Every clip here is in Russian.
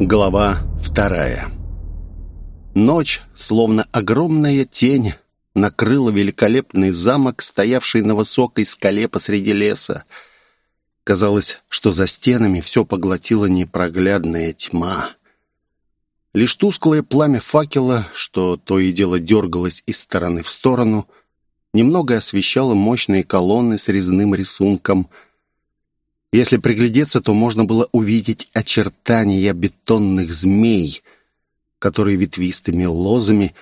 Глава вторая Ночь, словно огромная тень, накрыла великолепный замок, стоявший на высокой скале посреди леса. Казалось, что за стенами все поглотила непроглядная тьма. Лишь тусклое пламя факела, что то и дело дергалось из стороны в сторону, немного освещало мощные колонны с резным рисунком. Если приглядеться, то можно было увидеть очертания бетонных змей, которые ветвистыми лозами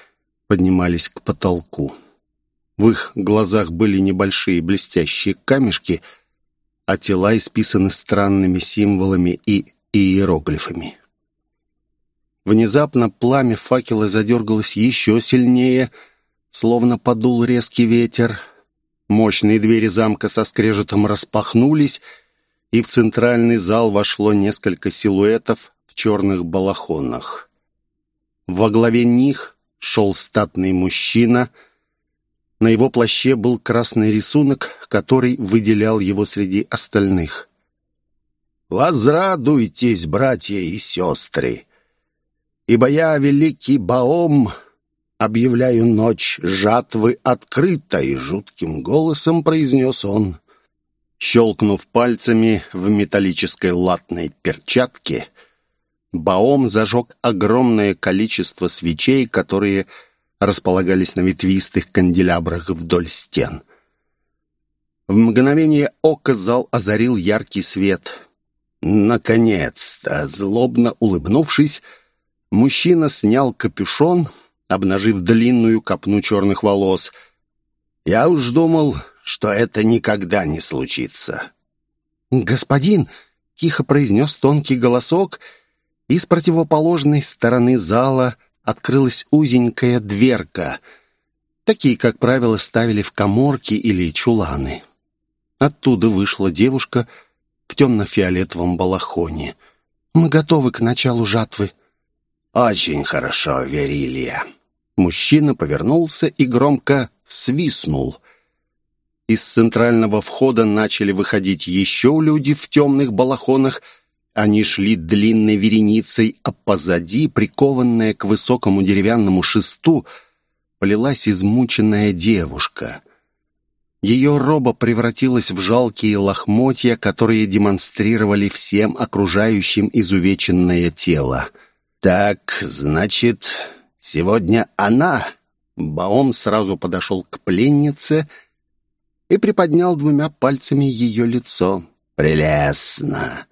поднимались к потолку. В их глазах были небольшие блестящие камешки, а тела исписаны странными символами и иероглифами. Внезапно пламя факела задергалось еще сильнее, словно подул резкий ветер. Мощные двери замка со скрежетом распахнулись, и в центральный зал вошло несколько силуэтов в черных балахонах. Во главе них шел статный мужчина. На его плаще был красный рисунок, который выделял его среди остальных. «Возрадуйтесь, братья и сестры!» ибо я, великий Баом, объявляю ночь жатвы открытой», — жутким голосом произнес он. Щелкнув пальцами в металлической латной перчатке, Баом зажег огромное количество свечей, которые располагались на ветвистых канделябрах вдоль стен. В мгновение ока зал озарил яркий свет. Наконец-то, злобно улыбнувшись, Мужчина снял капюшон, обнажив длинную копну черных волос. «Я уж думал, что это никогда не случится». «Господин!» — тихо произнес тонкий голосок, и с противоположной стороны зала открылась узенькая дверка. Такие, как правило, ставили в коморки или чуланы. Оттуда вышла девушка в темно-фиолетовом балахоне. «Мы готовы к началу жатвы», «Очень хорошо, Верилия». Мужчина повернулся и громко свистнул. Из центрального входа начали выходить еще люди в темных балахонах. Они шли длинной вереницей, а позади, прикованная к высокому деревянному шесту, полилась измученная девушка. Ее роба превратилась в жалкие лохмотья, которые демонстрировали всем окружающим изувеченное тело. «Так, значит, сегодня она...» Баом сразу подошел к пленнице приподнял двумя пальцами ее лицо. «Прелестно!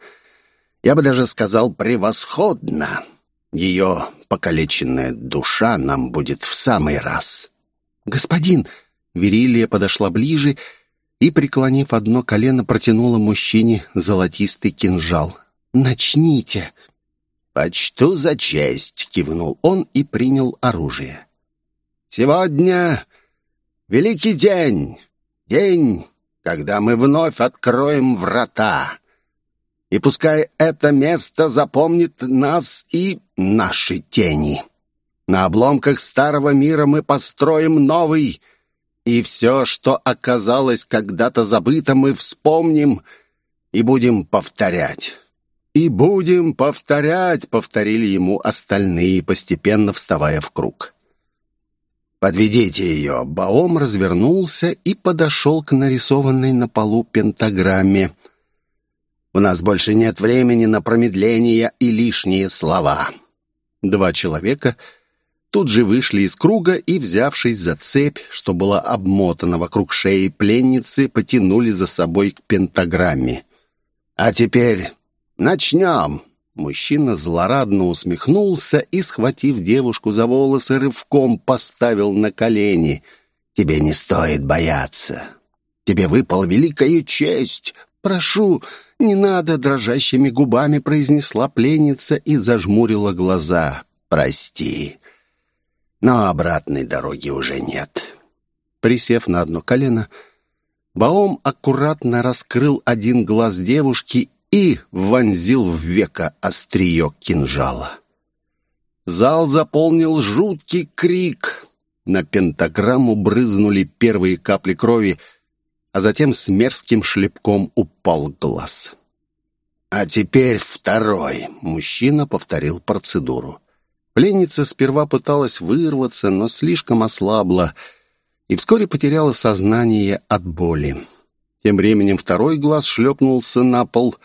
Я бы даже сказал, превосходно! Ее покалеченная душа нам будет в самый раз!» «Господин!» Верилия подошла ближе и, преклонив одно колено, протянула мужчине золотистый кинжал. «Начните!» «Почту за честь!» — кивнул он и принял оружие. «Сегодня великий день, день, когда мы вновь откроем врата. И пускай это место запомнит нас и наши тени. На обломках старого мира мы построим новый, и все, что оказалось когда-то забыто, мы вспомним и будем повторять». «И будем повторять», — повторили ему остальные, постепенно вставая в круг. «Подведите ее!» Баом развернулся и подошел к нарисованной на полу пентаграмме. «У нас больше нет времени на промедления и лишние слова». Два человека тут же вышли из круга и, взявшись за цепь, что была обмотана вокруг шеи пленницы, потянули за собой к пентаграмме. «А теперь «Начнем!» Мужчина злорадно усмехнулся и, схватив девушку за волосы, рывком поставил на колени. «Тебе не стоит бояться. Тебе выпала великая честь. Прошу, не надо!» Дрожащими губами произнесла пленница и зажмурила глаза. «Прости, но обратной дороги уже нет». Присев на одно колено, Баом аккуратно раскрыл один глаз девушки и вонзил в века острие кинжала. Зал заполнил жуткий крик. На пентаграмму брызнули первые капли крови, а затем с мерзким шлепком упал глаз. «А теперь второй!» — мужчина повторил процедуру. Пленница сперва пыталась вырваться, но слишком ослабла и вскоре потеряла сознание от боли. Тем временем второй глаз шлепнулся на пол.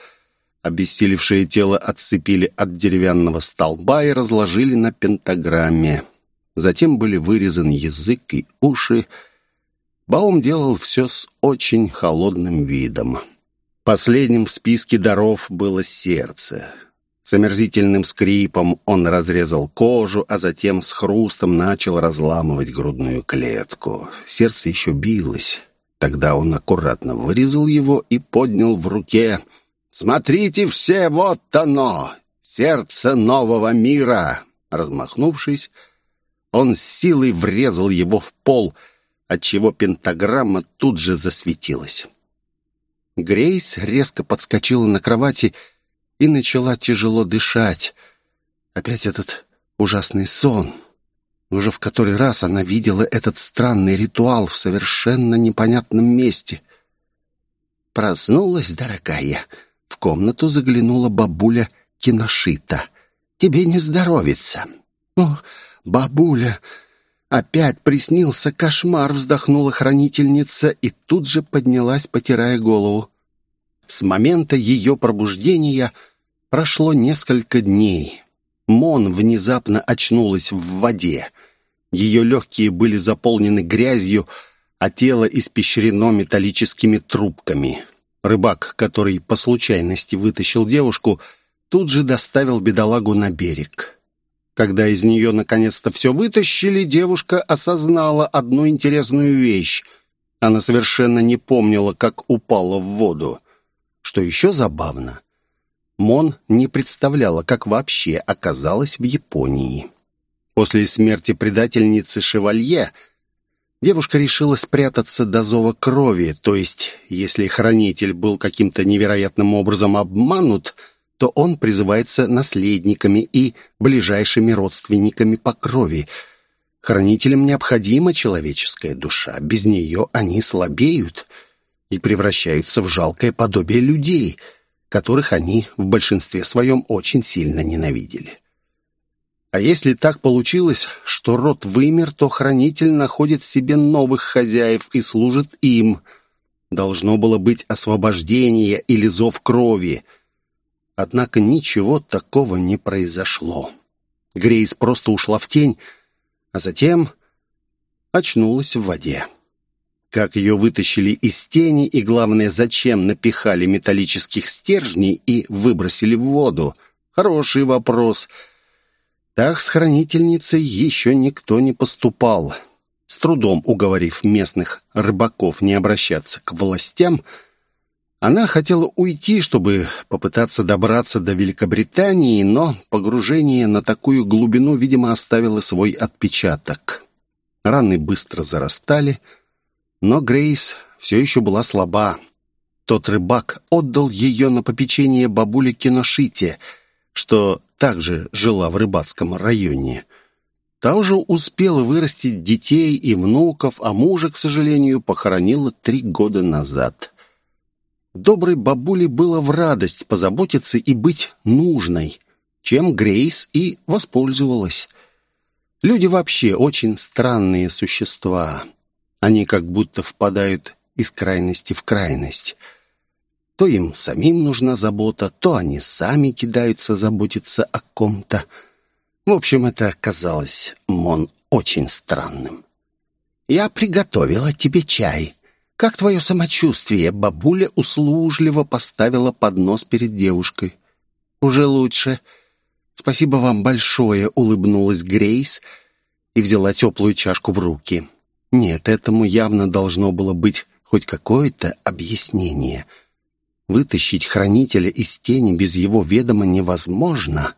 Обессилевшее тело отцепили от деревянного столба и разложили на пентаграмме. Затем были вырезаны язык и уши. Баум делал все с очень холодным видом. Последним в списке даров было сердце. С омерзительным скрипом он разрезал кожу, а затем с хрустом начал разламывать грудную клетку. Сердце еще билось. Тогда он аккуратно вырезал его и поднял в руке. «Смотрите все, вот оно! Сердце нового мира!» Размахнувшись, он силой врезал его в пол, отчего пентаграмма тут же засветилась. Грейс резко подскочила на кровати и начала тяжело дышать. Опять этот ужасный сон. Уже в который раз она видела этот странный ритуал в совершенно непонятном месте. Проснулась, дорогая. В комнату заглянула бабуля Киношита. «Тебе не здоровится». «О, бабуля!» Опять приснился кошмар, вздохнула хранительница и тут же поднялась, потирая голову. С момента ее пробуждения прошло несколько дней. Мон внезапно очнулась в воде. Ее легкие были заполнены грязью, а тело испещрено металлическими трубками. Рыбак, который по случайности вытащил девушку, тут же доставил бедолагу на берег. Когда из нее наконец-то все вытащили, девушка осознала одну интересную вещь. Она совершенно не помнила, как упала в воду. Что еще забавно, Мон не представляла, как вообще оказалась в Японии. После смерти предательницы Шевалье девушка решила спрятаться до зова крови, то есть, если хранитель был каким-то невероятным образом обманут – то он призывается наследниками и ближайшими родственниками по крови. Хранителям необходима человеческая душа. Без нее они слабеют и превращаются в жалкое подобие людей, которых они в большинстве своем очень сильно ненавидели. А если так получилось, что род вымер, то хранитель находит себе новых хозяев и служит им. Должно было быть освобождение или зов крови — Однако ничего такого не произошло. Грейс просто ушла в тень, а затем очнулась в воде. Как ее вытащили из тени и, главное, зачем напихали металлических стержней и выбросили в воду? Хороший вопрос. Так с хранительницей еще никто не поступал. С трудом уговорив местных рыбаков не обращаться к властям, она хотела уйти, чтобы попытаться добраться до Великобритании, но погружение на такую глубину, видимо, оставило свой отпечаток. Раны быстро зарастали, но Грейс все еще была слаба. Тот рыбак отдал ее на попечение бабуле Киношите, что также жила в рыбацком районе. Та уже успела вырастить детей и внуков, а мужа, к сожалению, похоронила три года назад. Доброй бабуле было в радость позаботиться и быть нужной, чем Грейс и воспользовалась. Люди вообще очень странные существа. Они как будто впадают из крайности в крайность. То им самим нужна забота, то они сами кидаются заботиться о ком-то. В общем, это казалось Мон очень странным. «Я приготовила тебе чай», «Как твое самочувствие?» Бабуля услужливо поставила поднос перед девушкой. «Уже лучше. Спасибо вам большое», — улыбнулась Грейс и взяла теплую чашку в руки. Нет, этому явно должно было быть хоть какое-то объяснение. Вытащить хранителя из тени без его ведома невозможно.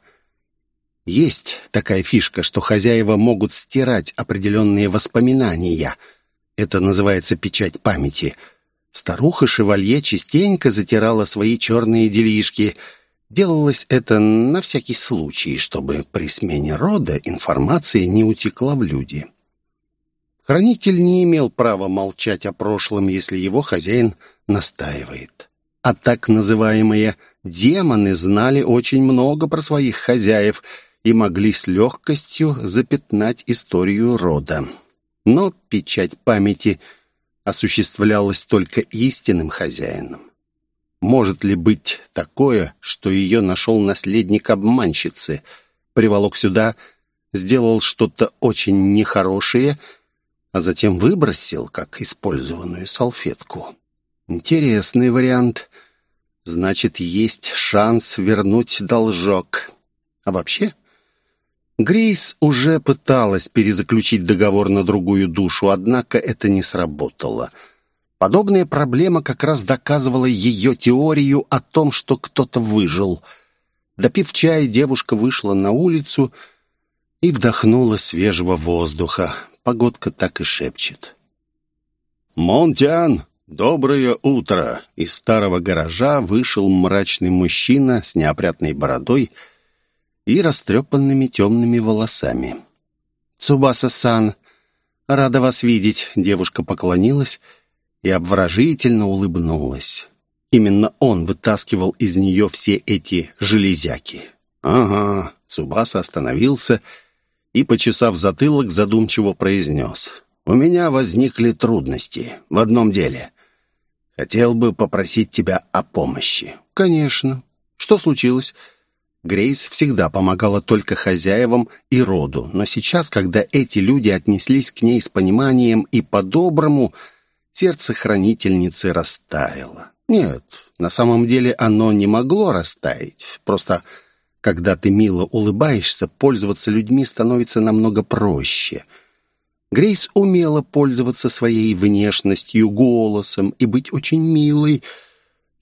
Есть такая фишка, что хозяева могут стирать определенные воспоминания — это называется печать памяти. Старуха Шевалье частенько затирала свои черные делишки. Делалось это на всякий случай, чтобы при смене рода информация не утекла в люди. Хранитель не имел права молчать о прошлом, если его хозяин настаивает. А так называемая демоны знали очень много про своих хозяев и могли с легкостью запятнать историю рода. Но печать памяти осуществлялась только истинным хозяином. Может ли быть такое, что ее нашел наследник обманщицы, приволок сюда, сделал что-то очень нехорошее, а затем выбросил, как использованную салфетку? Интересный вариант. Значит, есть шанс вернуть должок. А вообще, Грейс уже пыталась перезаключить договор на другую душу, однако это не сработало. Подобная проблема как раз доказывала ее теорию о том, что кто-то выжил. Допив чай, девушка вышла на улицу и вдохнула свежего воздуха. Погодка так и шепчет. «Монтиан, доброе утро!» Из старого гаража вышел мрачный мужчина с неопрятной бородой и растрепанными темными волосами. «Цубаса-сан, рада вас видеть!» Девушка поклонилась и обворожительно улыбнулась. Именно он вытаскивал из нее все эти железяки. «Ага», Цубаса остановился и, почесав затылок, задумчиво произнес. «У меня возникли трудности в одном деле. Хотел бы попросить тебя о помощи». «Конечно. Что случилось?» Грейс всегда помогала только хозяевам и роду, но сейчас, когда эти люди отнеслись к ней с пониманием и по-доброму, сердце хранительницы растаяло. Нет, на самом деле оно не могло растаять. Просто, когда ты мило улыбаешься, пользоваться людьми становится намного проще. Грейс умела пользоваться своей внешностью, голосом и быть очень милой.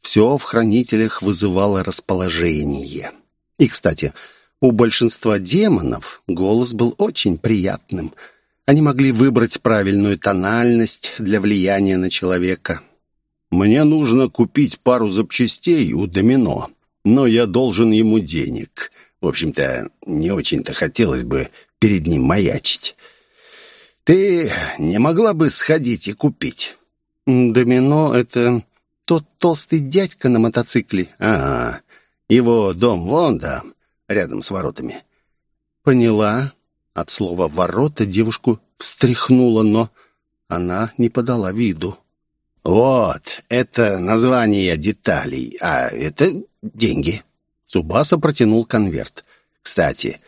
Все в хранителях вызывало расположение. И, кстати, у большинства демонов голос был очень приятным. Они могли выбрать правильную тональность для влияния на человека. «Мне нужно купить пару запчастей у Домино, но я должен ему денег. В общем-то, не очень-то хотелось бы перед ним маячить. Ты не могла бы сходить и купить?» «Домино — это тот толстый дядька на мотоцикле». «Ага, его дом вон там, рядом с воротами». «Поняла». От слова «ворота» девушку встряхнула, но она не подала виду. «Вот, это название деталей, а это деньги». Цубаса протянул конверт. «Кстати,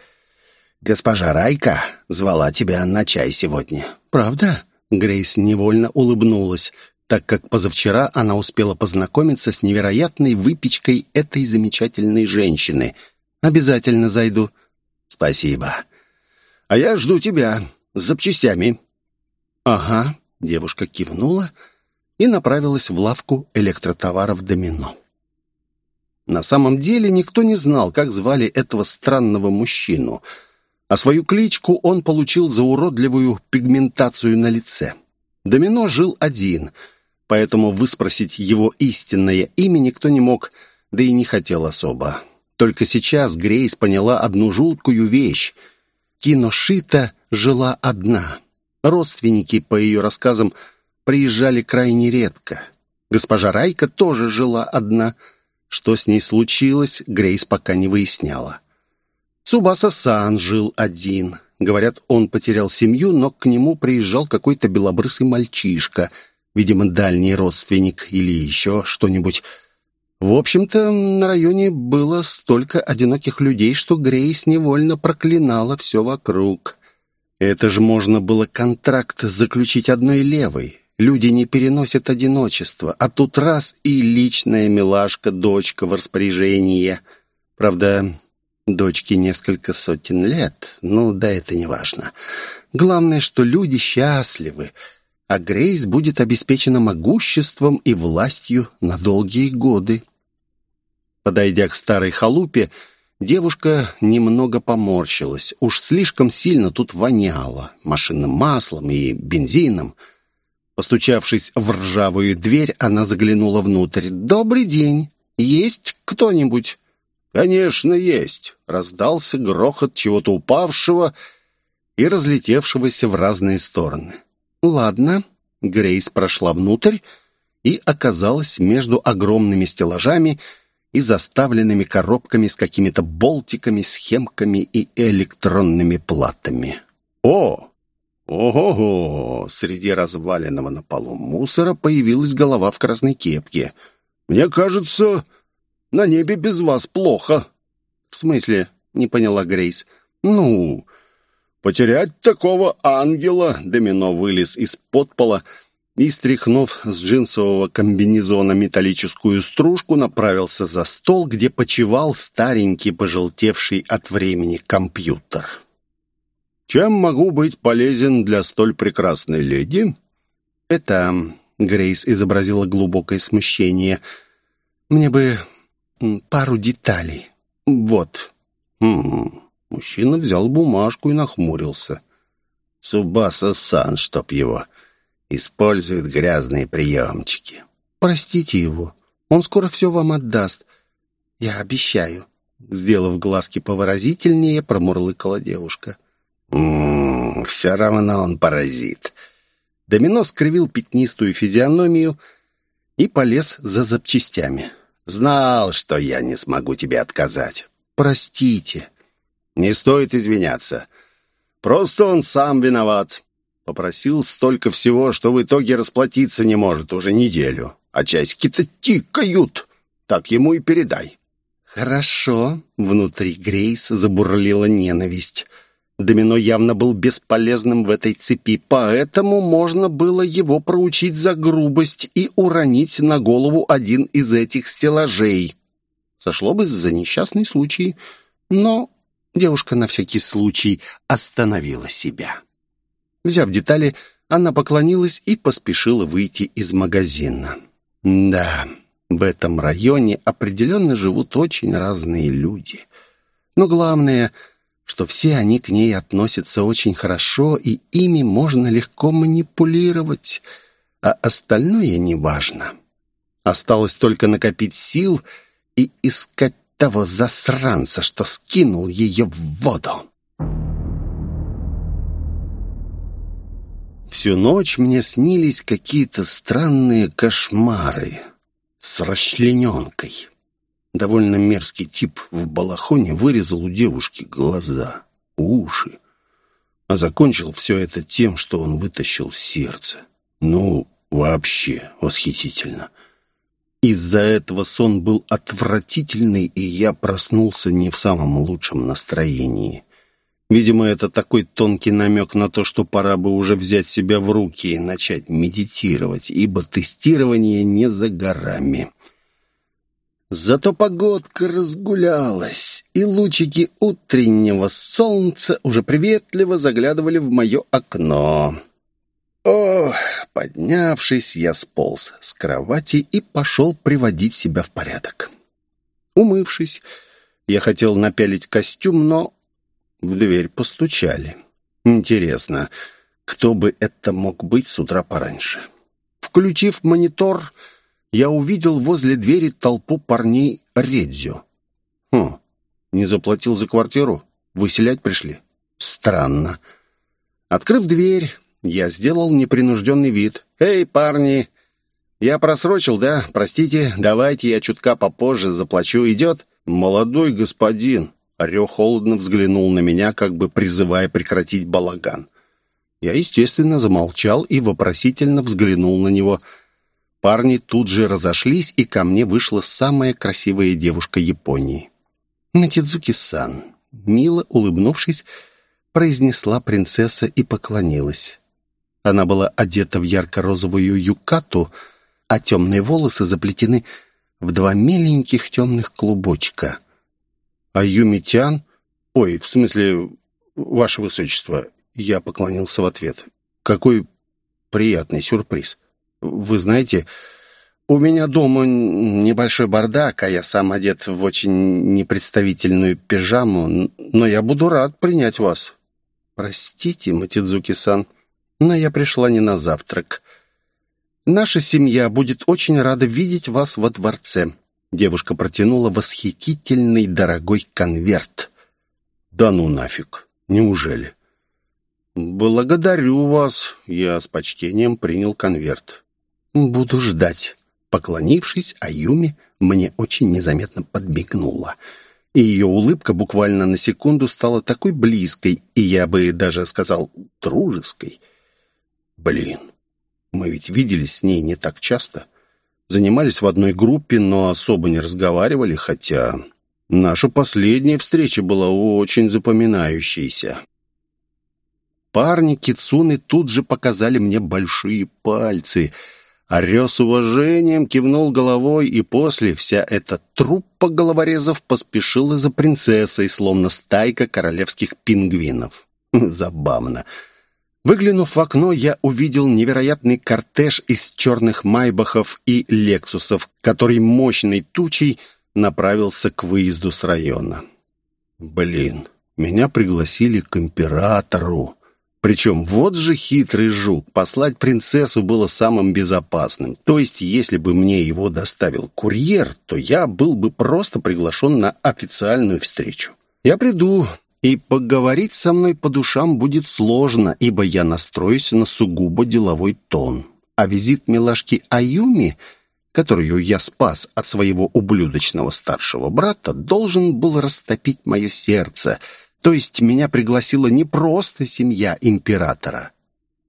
госпожа Райка звала тебя на чай сегодня». «Правда?» Грейс невольно улыбнулась так как позавчера она успела познакомиться с невероятной выпечкой этой замечательной женщины. «Обязательно зайду». «Спасибо. А я жду тебя с запчастями». «Ага», — девушка кивнула и направилась в лавку электротоваров «Домино». На самом деле никто не знал, как звали этого странного мужчину, а свою кличку он получил за уродливую пигментацию на лице. Домино жил один — поэтому выспросить его истинное имя никто не мог, да и не хотел особо. Только сейчас Грейс поняла одну жуткую вещь. Киношита жила одна. Родственники, по ее рассказам, приезжали крайне редко. Госпожа Райка тоже жила одна. Что с ней случилось, Грейс пока не выясняла. Цубаса-сан жил один. Говорят, он потерял семью, но к нему приезжал какой-то белобрысый мальчишка — видимо, дальний родственник или еще что-нибудь. В общем-то, на районе было столько одиноких людей, что Грейс невольно проклинала все вокруг. Это же можно было контракт заключить одной левой. Люди не переносят одиночество, а тут раз и личная милашка, дочка в распоряжении. Правда, дочке несколько сотен лет, ну да это не важно. Главное, что люди счастливы, а Грейс будет обеспечена могуществом и властью на долгие годы. Подойдя к старой халупе, девушка немного поморщилась. Уж слишком сильно тут воняло машинным маслом и бензином. Постучавшись в ржавую дверь, она заглянула внутрь. «Добрый день! Есть кто-нибудь?» «Конечно, есть!» — раздался грохот чего-то упавшего и разлетевшегося в разные стороны. «Ладно». Грейс прошла внутрь и оказалась между огромными стеллажами и заставленными коробками с какими-то болтиками, схемками и электронными платами. «О! Ого-го!» Среди разваленного на полу мусора появилась голова в красной кепке. «Мне кажется, на небе без вас плохо». «В смысле?» — не поняла Грейс. «Ну, потерять такого ангела!» Домино вылез из-под пола и, стряхнув с джинсового комбинезона металлическую стружку, направился за стол, где почивал старенький, пожелтевший от времени компьютер. «Чем могу быть полезен для столь прекрасной леди?» «Это...» — Грейс изобразила глубокое смущение. «Мне бы пару деталей. Вот». «Хм...» Мужчина взял бумажку и нахмурился. «Цубаса-сан, чтоб его...» использует грязные приемчики. Простите его, он скоро все вам отдаст. Я обещаю. Сделав глазки повыразительнее, промурлыкала девушка. «М-м, все равно он паразит». Домино скривил пятнистую физиономию и полез за запчастями. «Знал, что я не смогу тебе отказать». «Простите». «Не стоит извиняться. Просто он сам виноват. Попросил столько всего, что в итоге расплатиться не может уже неделю. А часики-то тикают. Так ему и передай». «Хорошо». Внутри Грейс забурлила ненависть. Домино явно был бесполезным в этой цепи, поэтому можно было его проучить за грубость и уронить на голову один из этих стеллажей. Сошло бы за несчастный случай, но девушка на всякий случай остановила себя. Взяв детали, она поклонилась и поспешила выйти из магазина. Да, в этом районе определенно живут очень разные люди. Но главное, что все они к ней относятся очень хорошо, и ими можно легко манипулировать, а остальное неважно. Осталось только накопить сил и искать того засранца, что скинул ее в воду. Всю ночь мне снились какие-то странные кошмары с расчлененкой. Довольно мерзкий тип в балахоне вырезал у девушки глаза, уши, а закончил все это тем, что он вытащил сердце. Ну, вообще восхитительно. Из-за этого сон был отвратительный, и я проснулся не в самом лучшем настроении. Видимо, это такой тонкий намек на то, что пора бы уже взять себя в руки и начать медитировать, ибо тестирование не за горами. Зато погодка разгулялась, и лучики утреннего солнца уже приветливо заглядывали в мое окно. Ох, поднявшись, я сполз с кровати и пошел приводить себя в порядок. Умывшись, я хотел напялить костюм, но в дверь постучали. Интересно, кто бы это мог быть с утра пораньше? Включив монитор, я увидел возле двери толпу парней Редзю. Хм, не заплатил за квартиру? Выселять пришли? Странно. Открыв дверь, я сделал непринужденный вид. «Эй, парни! Я просрочил, да? Простите, давайте я чутка попозже заплачу. Идет?» «Молодой господин!» Орел холодно взглянул на меня, как бы призывая прекратить балаган. Я, естественно, замолчал и вопросительно взглянул на него. Парни тут же разошлись, и ко мне вышла самая красивая девушка Японии. «Натидзуки-сан», мило улыбнувшись, произнесла принцесса и поклонилась. Она была одета в ярко-розовую юкату, а темные волосы заплетены в два миленьких темных клубочка — а Юмитян... Ой, в смысле, ваше высочество, я поклонился в ответ. Какой приятный сюрприз. Вы знаете, у меня дома небольшой бардак, а я сам одет в очень непредставительную пижаму, но я буду рад принять вас. Простите, Матидзуки-сан, но я пришла не на завтрак. Наша семья будет очень рада видеть вас во дворце. Девушка протянула восхитительный дорогой конверт. «Да ну нафиг! Неужели?» «Благодарю вас!» Я с почтением принял конверт. «Буду ждать». Поклонившись, Аюми мне очень незаметно подмигнула. И ее улыбка буквально на секунду стала такой близкой, и я бы даже сказал дружеской. Блин, мы ведь виделись с ней не так часто. Занимались в одной группе, но особо не разговаривали, хотя наша последняя встреча была очень запоминающейся. Парни Кицуны тут же показали мне большие пальцы. Орё с уважением кивнул головой, и после вся эта труппа головорезов поспешила за принцессой, словно стайка королевских пингвинов. Забавно. Выглянув в окно, я увидел невероятный кортеж из черных майбахов и лексусов, который мощной тучей направился к выезду с района. Блин, меня пригласили к императору. Причем вот же хитрый жук. Послать принцессу было самым безопасным. То есть, если бы мне его доставил курьер, то я был бы просто приглашен на официальную встречу. Я приду, и поговорить со мной по душам будет сложно, ибо я настроюсь на сугубо деловой тон. А визит милашки Аюми, которую я спас от своего ублюдочного старшего брата, должен был растопить мое сердце — то есть меня пригласила не просто семья императора.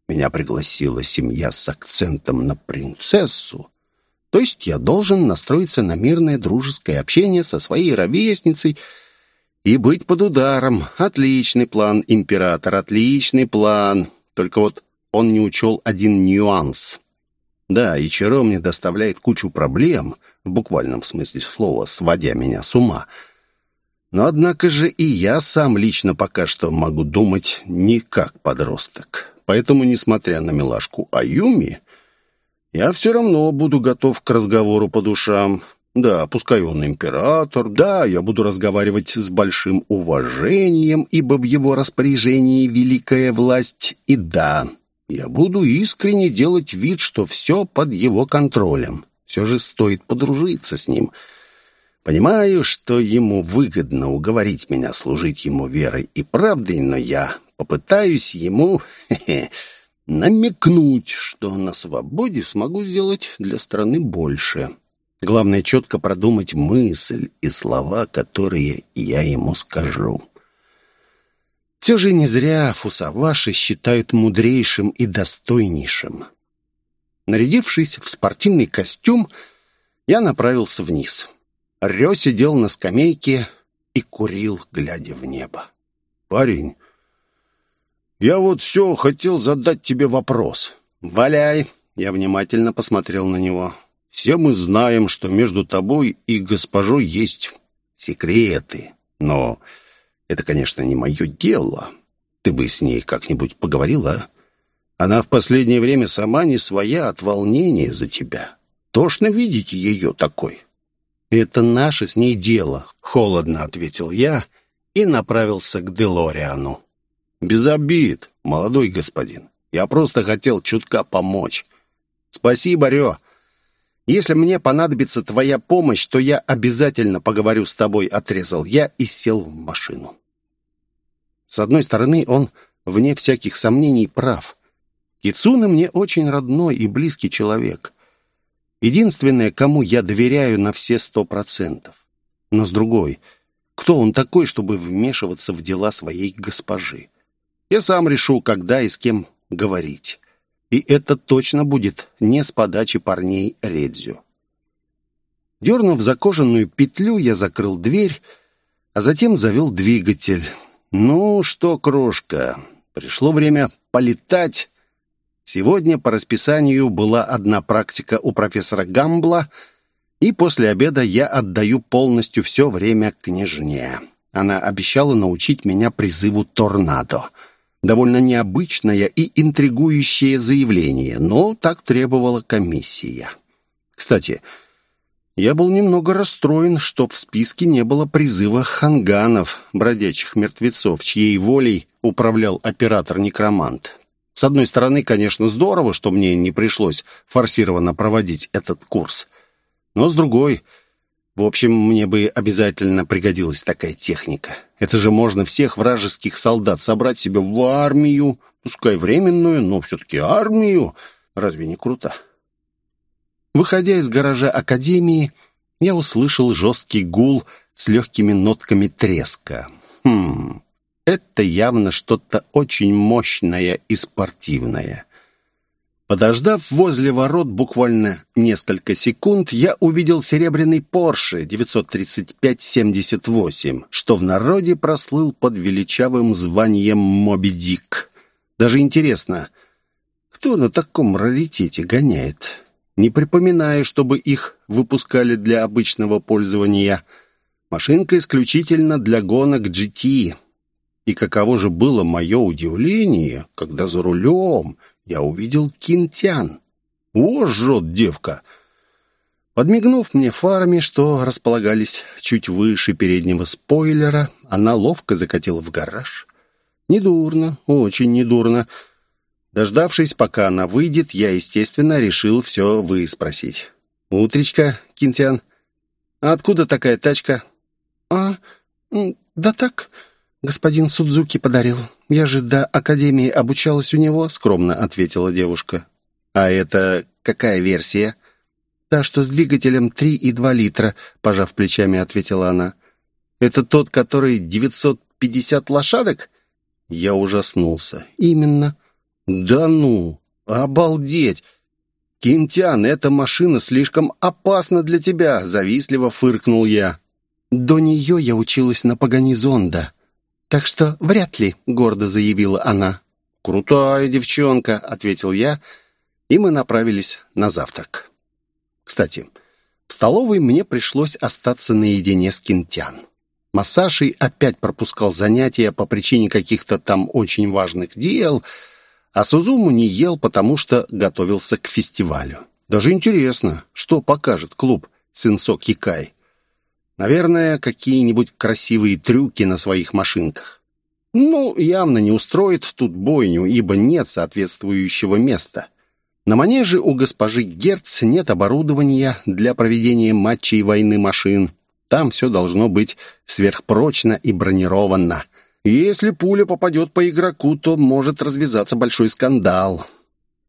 Меня пригласила семья с акцентом на принцессу. То есть я должен настроиться на мирное дружеское общение со своей ровесницей и быть под ударом. Отличный план, император, отличный план. Только вот он не учел один нюанс. Да, Ичиро мне доставляет кучу проблем, в буквальном смысле слова, сводя меня с ума — но однако же и я сам лично пока что могу думать не как подросток. Поэтому, несмотря на милашку Аюми, я все равно буду готов к разговору по душам. Да, пускай он император, да, я буду разговаривать с большим уважением, ибо в его распоряжении великая власть, и да, я буду искренне делать вид, что все под его контролем. Все же стоит подружиться с ним — Понимаю, что ему выгодно уговорить меня служить ему верой и правдой, но я попытаюсь ему хе -хе, намекнуть, что на свободе смогу сделать для страны больше. Главное, четко продумать мысль и слова, которые я ему скажу. Все же не зря фусаваши считают мудрейшим и достойнейшим. Нарядившись в спортивный костюм, я направился вниз. Рё сидел на скамейке и курил, глядя в небо. «Парень, я вот все хотел задать тебе вопрос». «Валяй!» — я внимательно посмотрел на него. «Все мы знаем, что между тобой и госпожой есть секреты, но это, конечно, не мое дело. Ты бы с ней как-нибудь поговорила, а? Она в последнее время сама не своя от волнения за тебя. Тошно видеть ее такой. «Это наше с ней дело», — холодно ответил я и направился к Делориану. «Без обид, молодой господин. Я просто хотел чутка помочь. Спасибо, Рё. Если мне понадобится твоя помощь, то я обязательно поговорю с тобой», — отрезал я и сел в машину. С одной стороны, он, вне всяких сомнений, прав. Кицуна мне очень родной и близкий человек. Единственное, кому я доверяю на все сто процентов. Но с другой, кто он такой, чтобы вмешиваться в дела своей госпожи? Я сам решу, когда и с кем говорить. И это точно будет не с подачи парней Редзю. Дернув за кожаную петлю, я закрыл дверь, а затем завел двигатель. «Ну что, крошка, пришло время полетать Сегодня по расписанию была одна практика у профессора Гамбла, и после обеда я отдаю полностью все время княжне. Она обещала научить меня призыву «Торнадо». Довольно необычное и интригующее заявление, но так требовала комиссия. Кстати, я был немного расстроен, что в списке не было призыва ханганов, бродячих мертвецов, чьей волей управлял оператор-некромант. С одной стороны, конечно, здорово, что мне не пришлось форсированно проводить этот курс. Но с другой, в общем, мне бы обязательно пригодилась такая техника. Это же можно всех вражеских солдат собрать себе в армию, пускай временную, но все-таки армию. Разве не круто? Выходя из гаража Академии, я услышал жесткий гул с легкими нотками треска. Хм, это явно что-то очень мощное и спортивное. Подождав возле ворот буквально несколько секунд, я увидел серебряный Порше 935-78, что в народе прослыл под величавым званием «Моби Дик». Даже интересно, кто на таком раритете гоняет? Не припоминаю, чтобы их выпускали для обычного пользования. Машинка исключительно для гонок GT. И каково же было мое удивление, когда за рулем я увидел Кинтян. О, жжет девка! Подмигнув мне фарами, что располагались чуть выше переднего спойлера, она ловко закатила в гараж. Недурно, очень недурно. Дождавшись, пока она выйдет, я, естественно, решил все выспросить. «Утречка, Кинтян, а откуда такая тачка?» «А, да так, господин Судзуки подарил. Я же до академии обучалась у него», — скромно ответила девушка. «А это какая версия?» «Та, что с двигателем 3,2 литра», — пожав плечами, ответила она. «Это тот, который 950 лошадок?» Я ужаснулся. «Именно». «Да ну! Обалдеть! Кинтян, эта машина слишком опасна для тебя!» — завистливо фыркнул я. «До нее я училась на Паганизонда, так что вряд ли», — гордо заявила она. «Крутая девчонка», — ответил я, и мы направились на завтрак. Кстати, в столовой мне пришлось остаться наедине с Кинтян. Массашей опять пропускал занятия по причине каких-то там очень важных дел — а Сузуму не ел, потому что готовился к фестивалю. Даже интересно, что покажет клуб Синсо Кикай. Наверное, какие-нибудь красивые трюки на своих машинках. Ну, явно не устроит тут бойню, ибо нет соответствующего места. На манеже у госпожи Герц нет оборудования для проведения матчей войны машин. Там все должно быть сверхпрочно и бронировано. Если пуля попадет по игроку, то может развязаться большой скандал.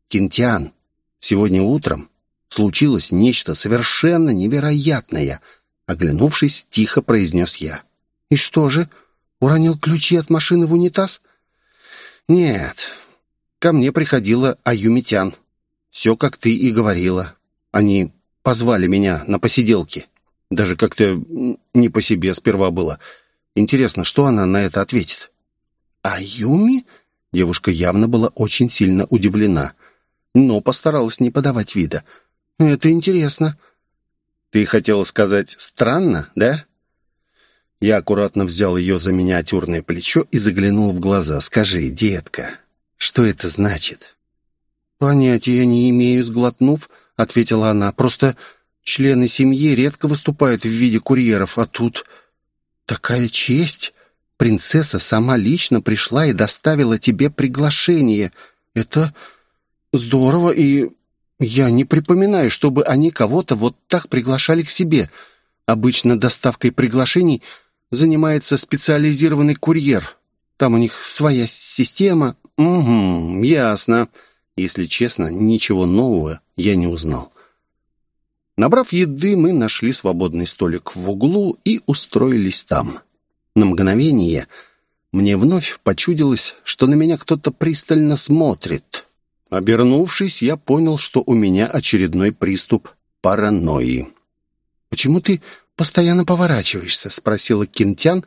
Кинтян, сегодня утром случилось нечто совершенно невероятное. Оглянувшись, тихо произнес я. «И что же, уронил ключи от машины в унитаз?» «Нет, ко мне приходила Аюмитян. Все, как ты и говорила. Они позвали меня на посиделки. Даже как-то не по себе сперва было». Интересно, что она на это ответит? «А Юми?» Девушка явно была очень сильно удивлена, но постаралась не подавать вида. «Это интересно». «Ты хотела сказать «странно», да?» Я аккуратно взял ее за миниатюрное плечо и заглянул в глаза. «Скажи, детка, что это значит?» «Понятия не имею, сглотнув», — ответила она. «Просто члены семьи редко выступают в виде курьеров, а тут...» «Такая честь! Принцесса сама лично пришла и доставила тебе приглашение. Это здорово, и я не припоминаю, чтобы они кого-то вот так приглашали к себе. Обычно доставкой приглашений занимается специализированный курьер. Там у них своя система». «Угу, ясно. Если честно, ничего нового я не узнал». Набрав еды, мы нашли свободный столик в углу и устроились там. На мгновение мне вновь почудилось, что на меня кто-то пристально смотрит. Обернувшись, я понял, что у меня очередной приступ паранойи. «Почему ты постоянно поворачиваешься?» — спросила Кентян,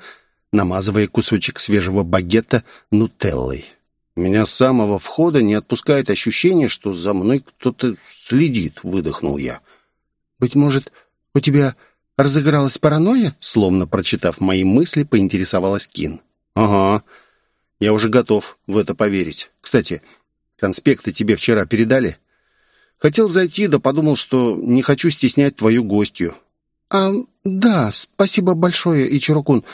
намазывая кусочек свежего багета нутеллой. «Меня с самого входа не отпускает ощущение, что за мной кто-то следит», — выдохнул я. «Быть может, у тебя разыгралась паранойя?» Словно прочитав мои мысли, поинтересовалась Кин. «Ага, я уже готов в это поверить. Кстати, конспекты тебе вчера передали?» «Хотел зайти, да подумал, что не хочу стеснять твою гостью». «А, да, спасибо большое, Ичирокун.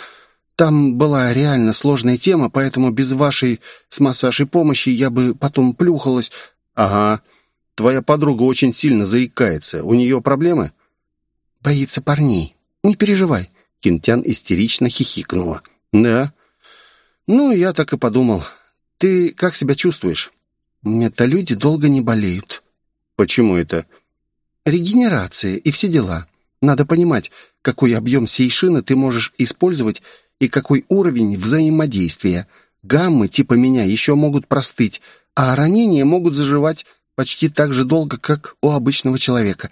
Там была реально сложная тема, поэтому без вашей с массажей помощи я бы потом плюхалась». «Ага, Твоя подруга очень сильно заикается. У нее проблемы?» «Боится парней. Не переживай». Кинтян истерично хихикнула. «Да? Ну, я так и подумал. Ты как себя чувствуешь?» «Это люди долго не болеют». «Почему это?» «Регенерация и все дела. Надо понимать, какой объем сейшина ты можешь использовать и какой уровень взаимодействия. Гаммы типа меня еще могут простыть, а ранения могут заживать почти так же долго, как у обычного человека.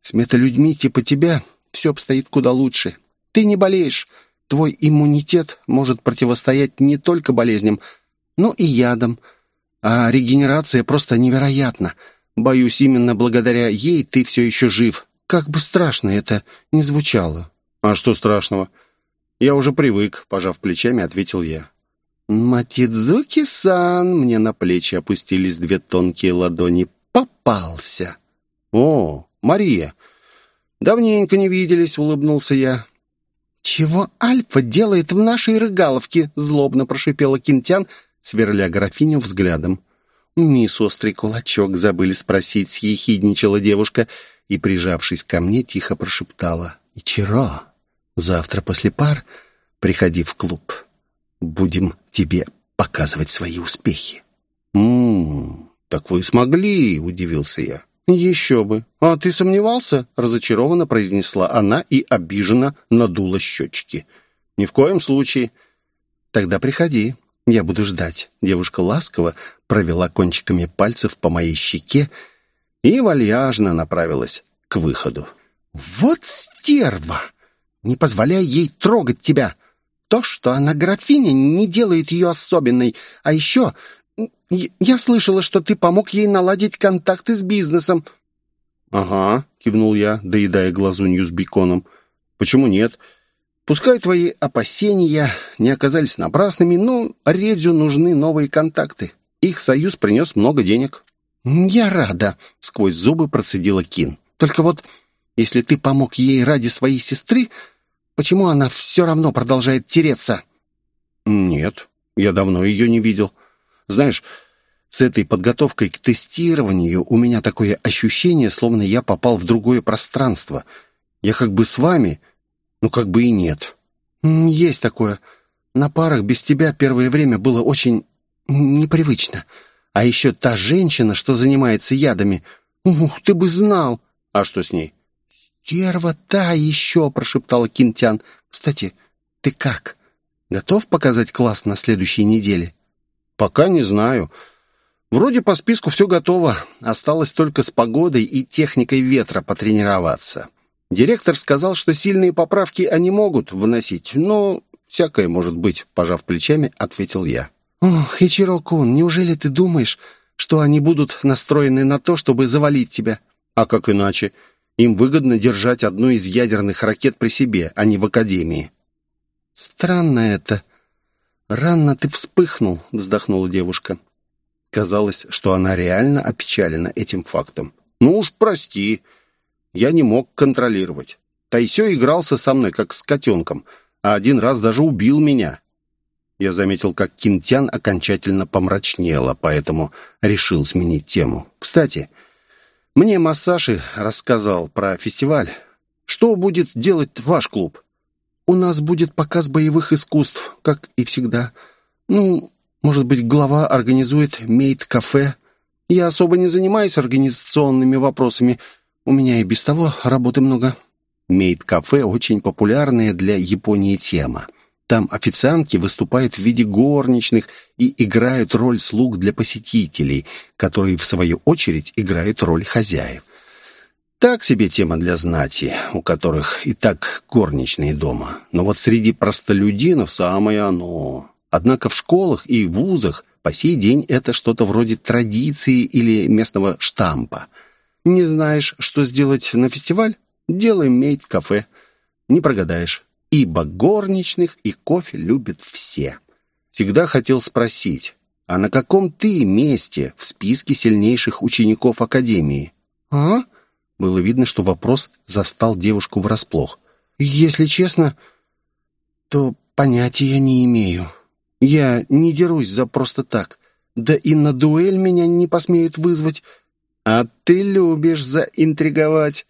С металюдьми типа тебя все обстоит куда лучше. Ты не болеешь. Твой иммунитет может противостоять не только болезням, но и ядам. А регенерация просто невероятна. Боюсь, именно благодаря ей ты все еще жив. Как бы страшно это не звучало. А что страшного? Я уже привык, пожав плечами, ответил я. «Матидзуки-сан!» Мне на плечи опустились две тонкие ладони. «Попался!» «О, Мария! Давненько не виделись!» — улыбнулся я. «Чего Альфа делает в нашей рыгаловке?» — злобно прошипела Кинтян, сверля графиню взглядом. «Мисс Острый Кулачок, забыли спросить», — съехидничала девушка и, прижавшись ко мне, тихо прошептала. «Ичиро, завтра после пар приходи в клуб. Будем тебе показывать свои успехи». «М-м, так вы смогли», — удивился я. «Еще бы! А ты сомневался?» — разочарованно произнесла она и обиженно надула щечки. «Ни в коем случае». «Тогда приходи, я буду ждать». Девушка ласково провела кончиками пальцев по моей щеке и вальяжно направилась к выходу. «Вот стерва! Не позволяй ей трогать тебя! То, что она графиня, не делает ее особенной. А еще я слышала, что ты помог ей наладить контакты с бизнесом». «Ага», — кивнул я, доедая глазунью с беконом. «Почему нет? Пускай твои опасения не оказались напрасными, но Редзю нужны новые контакты. Их союз принес много денег». «Я рада», — сквозь зубы процедила Кин. «Только вот, если ты помог ей ради своей сестры, почему она все равно продолжает тереться?» «Нет, я давно ее не видел. Знаешь, с этой подготовкой к тестированию у меня такое ощущение, словно я попал в другое пространство. Я как бы с вами, но как бы и нет». «Есть такое. На парах без тебя первое время было очень непривычно. А еще та женщина, что занимается ядами. Ух, ты бы знал!» «А что с ней?» «Стерва та еще!» — прошептала Кинтян. «Кстати, ты как? Готов показать класс на следующей неделе?» «Пока не знаю. Вроде по списку все готово. Осталось только с погодой и техникой ветра потренироваться. Директор сказал, что сильные поправки они могут выносить, но всякое может быть», — пожав плечами, ответил я. «Ох, Ичиро-кун, неужели ты думаешь, что они будут настроены на то, чтобы завалить тебя?» «А как иначе? Им выгодно держать одну из ядерных ракет при себе, а не в Академии». «Странно это. Рано ты вспыхнул», — вздохнула девушка. Казалось, что она реально опечалена этим фактом. «Ну уж прости, я не мог контролировать. Тайсё игрался со мной, как с котенком, а один раз даже убил меня». Я заметил, как Кинтян окончательно помрачнела, поэтому решил сменить тему. «Кстати, мне Массаши рассказал про фестиваль. Что будет делать ваш клуб?» «У нас будет показ боевых искусств, как и всегда. Ну, может быть, глава организует мейт-кафе? Я особо не занимаюсь организационными вопросами. У меня и без того работы много». Мейт-кафе – очень популярная для Японии тема. Там официантки выступают в виде горничных и играют роль слуг для посетителей, которые, в свою очередь, играют роль хозяев. Так себе тема для знати, у которых и так горничные дома. Но вот среди простолюдинов самое оно. Однако в школах и вузах по сей день это что-то вроде традиции или местного штампа. Не знаешь, что сделать на фестиваль? Делай мейт-кафе. Не прогадаешь ибо горничных и кофе любят все. Всегда хотел спросить, а на каком ты месте в списке сильнейших учеников Академии? А? Было видно, что вопрос застал девушку врасплох. Если честно, то понятия не имею. Я не дерусь за просто так. Да и на дуэль меня не посмеют вызвать. А ты любишь заинтриговать.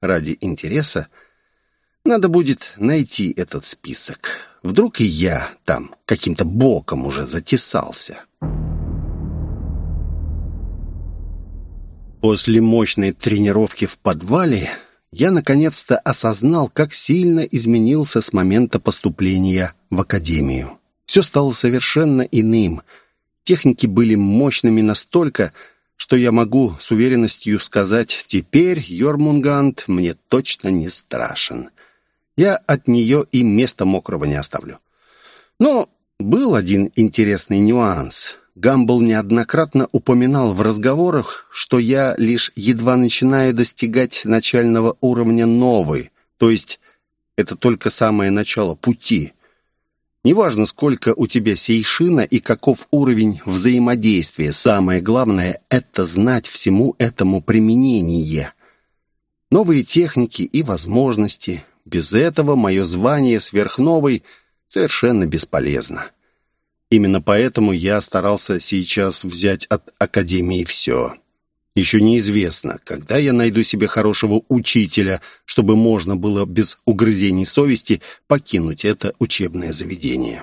Ради интереса надо будет найти этот список. Вдруг и я там каким-то боком уже затесался. После мощной тренировки в подвале я наконец-то осознал, как сильно изменился с момента поступления в академию. Все стало совершенно иным. Техники были мощными настолько, что я могу с уверенностью сказать, теперь Йормунгант мне точно не страшен. Я от нее и места мокрого не оставлю. Но был один интересный нюанс. Гамбл неоднократно упоминал в разговорах, что я лишь едва начинаю достигать начального уровня новой, то есть это только самое начало пути. Неважно, сколько у тебя сейшина и каков уровень взаимодействия, самое главное — это знать всему этому применение. Новые техники и возможности. Без этого мое звание сверхновой совершенно бесполезно. Именно поэтому я старался сейчас взять от Академии все. Еще неизвестно, когда я найду себе хорошего учителя, чтобы можно было без угрызений совести покинуть это учебное заведение.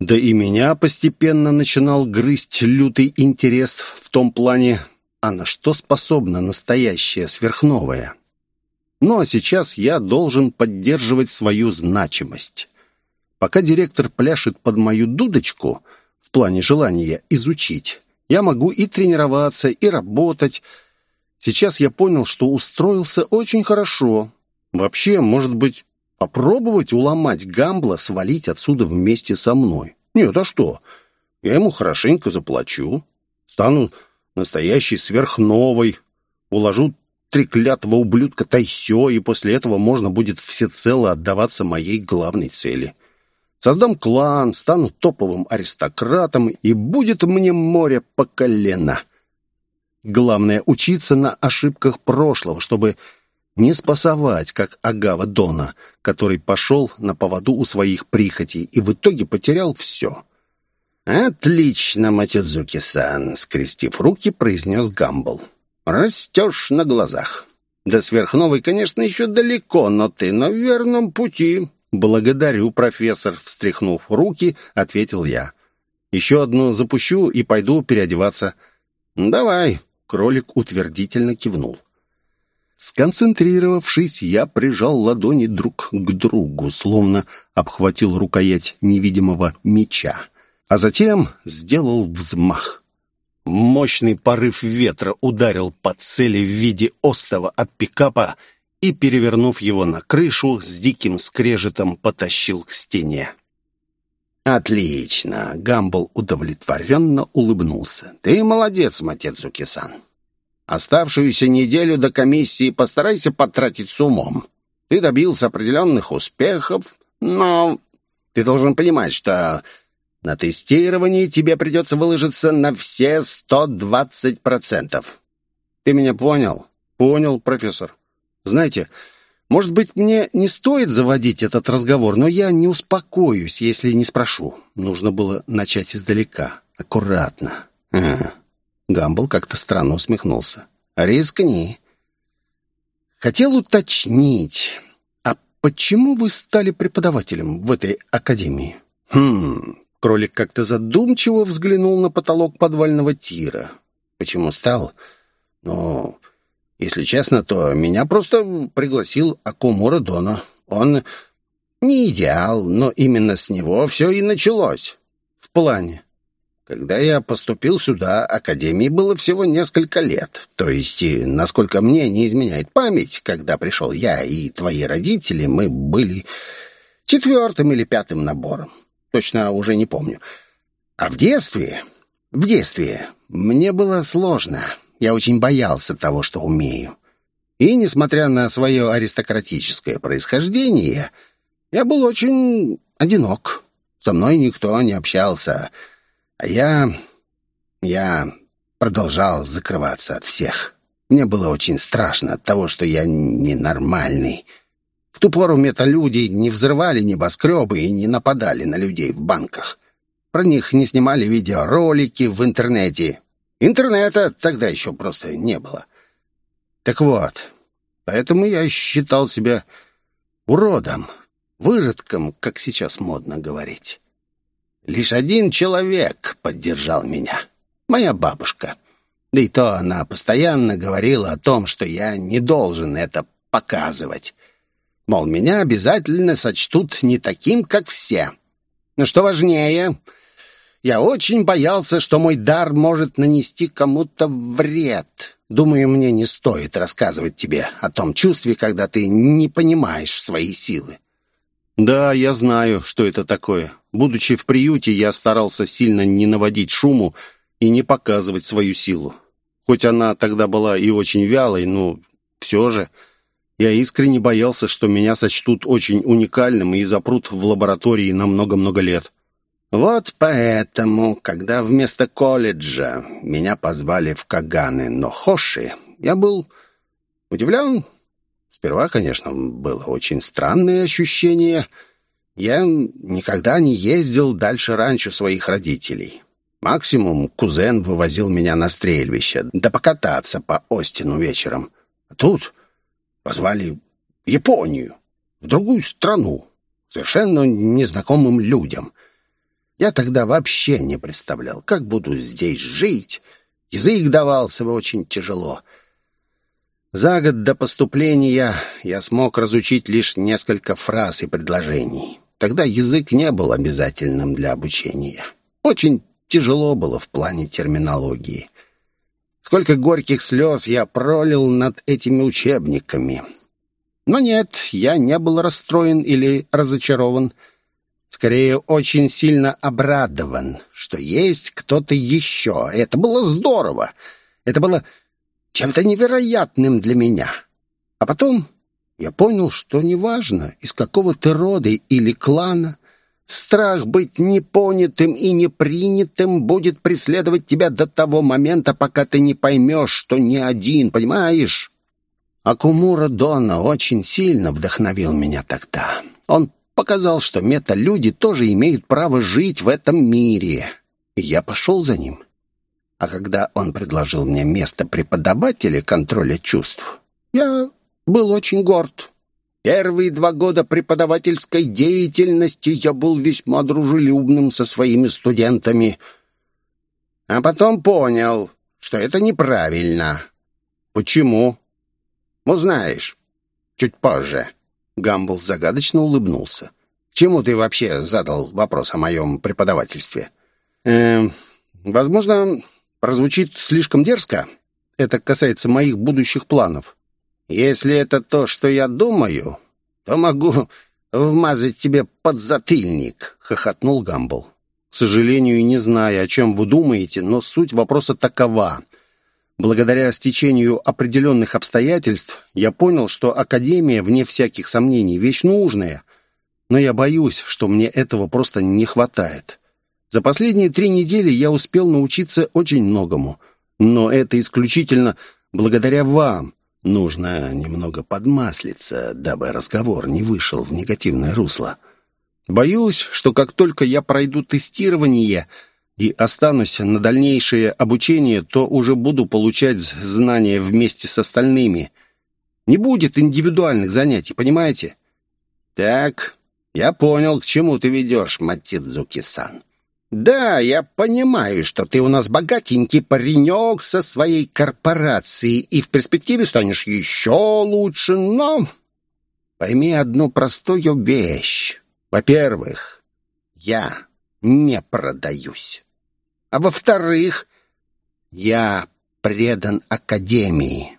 Да и меня постепенно начинал грызть лютый интерес в том плане, а на что способна настоящая сверхновая. Ну а сейчас я должен поддерживать свою значимость. Пока директор пляшет под мою дудочку, в плане желания изучить, я могу и тренироваться, и работать. Сейчас я понял, что устроился очень хорошо. Вообще, может быть, попробовать уломать Гамбла свалить отсюда вместе со мной? Нет, а что? Я ему хорошенько заплачу. Стану настоящей сверхновой. Уложу треклятого ублюдка Тайсё, и после этого можно будет всецело отдаваться моей главной цели — Создам клан, стану топовым аристократом, и будет мне море по колено. Главное — учиться на ошибках прошлого, чтобы не спасовать, как Агава Дона, который пошел на поводу у своих прихотей и в итоге потерял все. «Отлично, Матидзуки-сан!» — скрестив руки, произнес Гамбл. «Растешь на глазах. До сверхновой, конечно, еще далеко, но ты на верном пути. «Благодарю, профессор», — встряхнув руки, ответил я. «Еще одну запущу и пойду переодеваться». «Давай», — кролик утвердительно кивнул. Сконцентрировавшись, я прижал ладони друг к другу, словно обхватил рукоять невидимого меча, а затем сделал взмах. Мощный порыв ветра ударил по цели в виде остова от пикапа и, перевернув его на крышу, с диким скрежетом потащил к стене. «Отлично!» — Гамбл удовлетворенно улыбнулся. «Ты молодец, Матецуки-сан. Оставшуюся неделю до комиссии постарайся потратить с умом. Ты добился определенных успехов, но ты должен понимать, что на тестировании тебе придется выложиться на все 120%. Ты меня понял?» «Понял, профессор». Знаете, может быть, мне не стоит заводить этот разговор, но я не успокоюсь, если не спрошу. Нужно было начать издалека, аккуратно. А, Гамбл как-то странно усмехнулся. «Рискни». «Хотел уточнить, а почему вы стали преподавателем в этой академии?» «Хм...» Кролик как-то задумчиво взглянул на потолок подвального тира. «Почему стал?» «Ну, если честно, то меня просто пригласил Акумура Дона. Он не идеал, но именно с него все и началось. В плане. Когда я поступил сюда, Академии было всего несколько лет. То есть, насколько мне не изменяет память, когда пришел я и твои родители, мы были четвертым или пятым набором. Точно уже не помню. А в детстве... В детстве мне было сложно. Я очень боялся того, что умею. И, несмотря на свое аристократическое происхождение, я был очень одинок. Со мной никто не общался. А я... я продолжал закрываться от всех. Мне было очень страшно от того, что я ненормальный. В ту пору металюди не взрывали небоскребы и не нападали на людей в банках. Про них не снимали видеоролики в интернете, Интернета тогда еще просто не было. Так вот, поэтому я считал себя уродом, выродком, как сейчас модно говорить. Лишь один человек поддержал меня. Моя бабушка. Да и то она постоянно говорила о том, что я не должен это показывать. Мол, меня обязательно сочтут не таким, как все. Но что важнее, я очень боялся, что мой дар может нанести кому-то вред. Думаю, мне не стоит рассказывать тебе о том чувстве, когда ты не понимаешь свои силы. Да, я знаю, что это такое. Будучи в приюте, я старался сильно не наводить шуму и не показывать свою силу. Хоть она тогда была и очень вялой, но все же я искренне боялся, что меня сочтут очень уникальным и запрут в лаборатории на много-много лет. Вот поэтому, когда вместо колледжа меня позвали в Каганы Нохоши, я был удивлен. Сперва, конечно, было очень странное ощущение. Я никогда не ездил дальше раньше своих родителей. Максимум кузен вывозил меня на стрельбище, да покататься по Остину вечером. А тут позвали в Японию, в другую страну, совершенно незнакомым людям. Я тогда вообще не представлял, как буду здесь жить. Язык давался бы очень тяжело. За год до поступления я смог разучить лишь несколько фраз и предложений. Тогда язык не был обязательным для обучения. Очень тяжело было в плане терминологии. Сколько горьких слез я пролил над этими учебниками. Но нет, я не был расстроен или разочарован. Скорее, очень сильно обрадован, что есть кто-то еще. Это было здорово. Это было чем-то невероятным для меня. А потом я понял, что неважно, из какого ты рода или клана, Страх быть непонятым и непринятым будет преследовать тебя до того момента, пока ты не поймешь, что не один, понимаешь? Акумура Дона очень сильно вдохновил меня тогда. Он показал, что мета-люди тоже имеют право жить в этом мире. И я пошел за ним. А когда он предложил мне место преподавателя контроля чувств, я был очень горд. Первые два года преподавательской деятельности я был весьма дружелюбным со своими студентами. А потом понял, что это неправильно. Почему? Узнаешь. Чуть позже. Гамбл загадочно улыбнулся. Чему ты вообще задал вопрос о моем преподавательстве? Эм, возможно, прозвучит слишком дерзко. Это касается моих будущих планов. Если это то, что я думаю, то могу вмазать тебе под затыльник», — хохотнул Гамбл. «К сожалению, не знаю, о чем вы думаете, но суть вопроса такова. Благодаря стечению определенных обстоятельств я понял, что Академия, вне всяких сомнений, вещь нужная. Но я боюсь, что мне этого просто не хватает. За последние три недели я успел научиться очень многому. Но это исключительно благодаря вам. Нужно немного подмаслиться, дабы разговор не вышел в негативное русло. Боюсь, что как только я пройду тестирование и останусь на дальнейшее обучение, то уже буду получать знания вместе с остальными. Не будет индивидуальных занятий, понимаете? Так, я понял, к чему ты ведешь, Матидзуки-сан. «Да, я понимаю, что ты у нас богатенький паренек со своей корпорацией и в перспективе станешь еще лучше, но пойми одну простую вещь. Во-первых, я не продаюсь. А во-вторых, я предан Академии.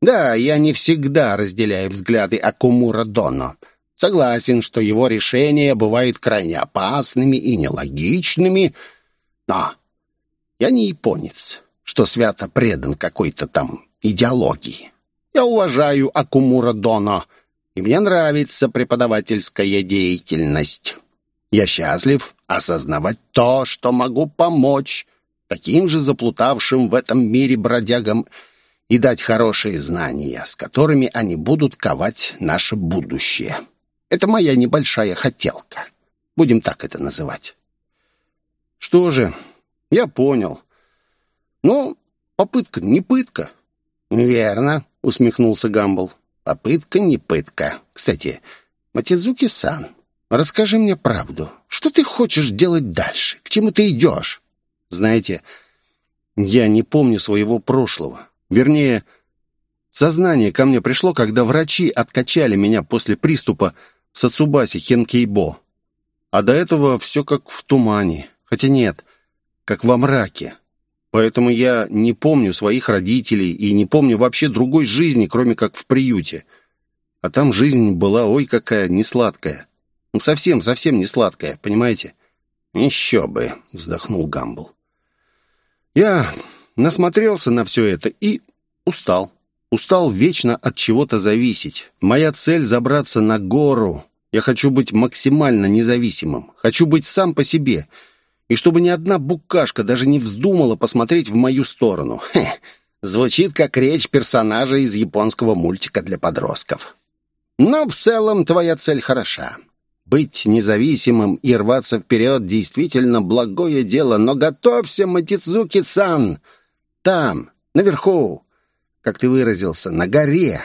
Да, я не всегда разделяю взгляды Акумура Доно — Согласен, что его решения бывают крайне опасными и нелогичными, но я не японец, что свято предан какой-то там идеологии. Я уважаю Акумура Доно, и мне нравится преподавательская деятельность. Я счастлив осознавать то, что могу помочь таким же заплутавшим в этом мире бродягам и дать хорошие знания, с которыми они будут ковать наше будущее. Это моя небольшая хотелка. Будем так это называть. Что же, я понял. Но попытка не пытка. Верно, усмехнулся Гамбл. Попытка не пытка. Кстати, Матидзуки-сан, расскажи мне правду. Что ты хочешь делать дальше? К чему ты идешь? Знаете, я не помню своего прошлого. Вернее, Сознание ко мне пришло, когда врачи откачали меня после приступа Сацубаси Хенкейбо. А до этого все как в тумане. Хотя нет, как во мраке. Поэтому я не помню своих родителей и не помню вообще другой жизни, кроме как в приюте. А там жизнь была, ой, какая несладкая. Ну, совсем, совсем не сладкая, понимаете? «Еще бы», — вздохнул Гамбл. «Я насмотрелся на все это и устал. Устал вечно от чего-то зависеть. Моя цель — забраться на гору. Я хочу быть максимально независимым. Хочу быть сам по себе. И чтобы ни одна букашка даже не вздумала посмотреть в мою сторону. Хе, звучит как речь персонажа из японского мультика для подростков. Но в целом твоя цель хороша. Быть независимым и рваться вперед действительно благое дело, но готовься, Матидзуки-сан! Там, наверху, как ты выразился, на горе,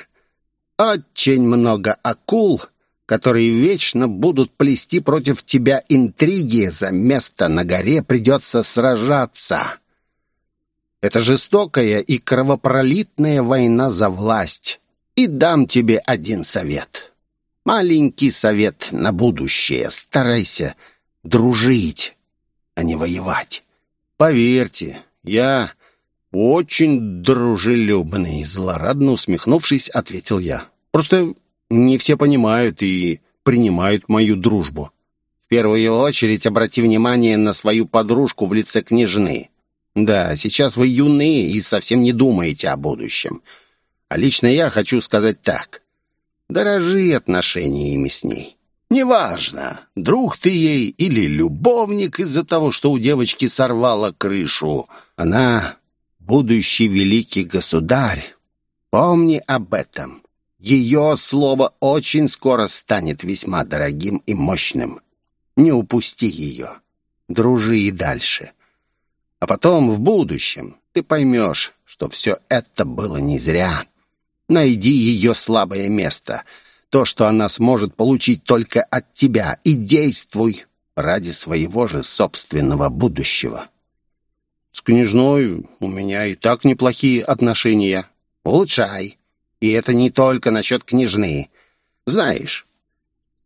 очень много акул, которые вечно будут плести против тебя интриги. За место на горе придется сражаться. Это жестокая и кровопролитная война за власть. И дам тебе один совет. Маленький совет на будущее. Старайся дружить, а не воевать. Поверьте, я очень дружелюбный, злорадно усмехнувшись, ответил я. Просто не все понимают и принимают мою дружбу. В первую очередь обрати внимание на свою подружку в лице княжны. Да, сейчас вы юные и совсем не думаете о будущем. А лично я хочу сказать так. Дорожи отношениями с ней. Неважно, друг ты ей или любовник из-за того, что у девочки сорвала крышу. Она будущий великий государь. Помни об этом. Ее слово очень скоро станет весьма дорогим и мощным. Не упусти ее. Дружи и дальше. А потом, в будущем, ты поймешь, что все это было не зря. Найди ее слабое место, то, что она сможет получить только от тебя, и действуй ради своего же собственного будущего. С княжной у меня и так неплохие отношения. Улучшай. И это не только насчет княжны. Знаешь,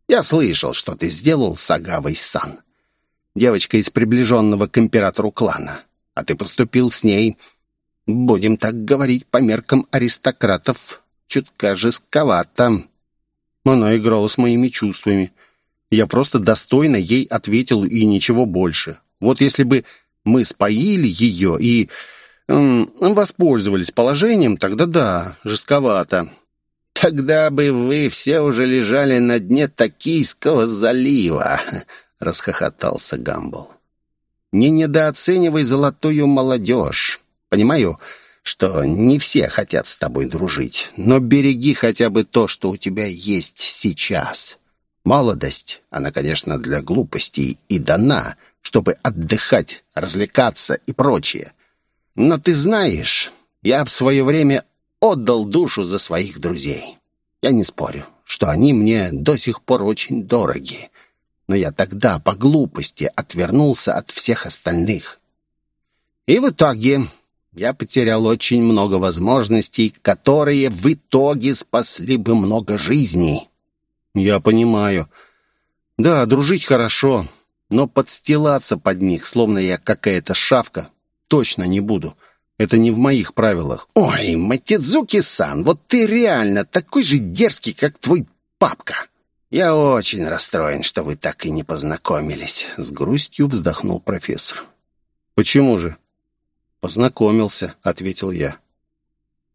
я слышал, что ты сделал с Агавой-сан. Девочка из приближенного к императору клана. А ты поступил с ней будем так говорить, по меркам аристократов, чутка жестковато. Она играла с моими чувствами. Я просто достойно ей ответил и ничего больше. Вот если бы мы споили ее и эм, воспользовались положением, тогда да, жестковато. Тогда бы вы все уже лежали на дне Токийского залива, расхохотался Гамбл. Не недооценивай золотую молодежь. Понимаю, что не все хотят с тобой дружить, но береги хотя бы то, что у тебя есть сейчас. Молодость, она, конечно, для глупостей и дана, чтобы отдыхать, развлекаться и прочее. Но ты знаешь, я в свое время отдал душу за своих друзей. Я не спорю, что они мне до сих пор очень дороги. Но я тогда по глупости отвернулся от всех остальных. И в итоге я потерял очень много возможностей, которые в итоге спасли бы много жизней. Я понимаю. Да, дружить хорошо, но подстилаться под них, словно я какая-то шавка, точно не буду. Это не в моих правилах. Ой, Матидзуки-сан, вот ты реально такой же дерзкий, как твой папка. Я очень расстроен, что вы так и не познакомились, с грустью вздохнул профессор. Почему же? «Познакомился», — ответил я.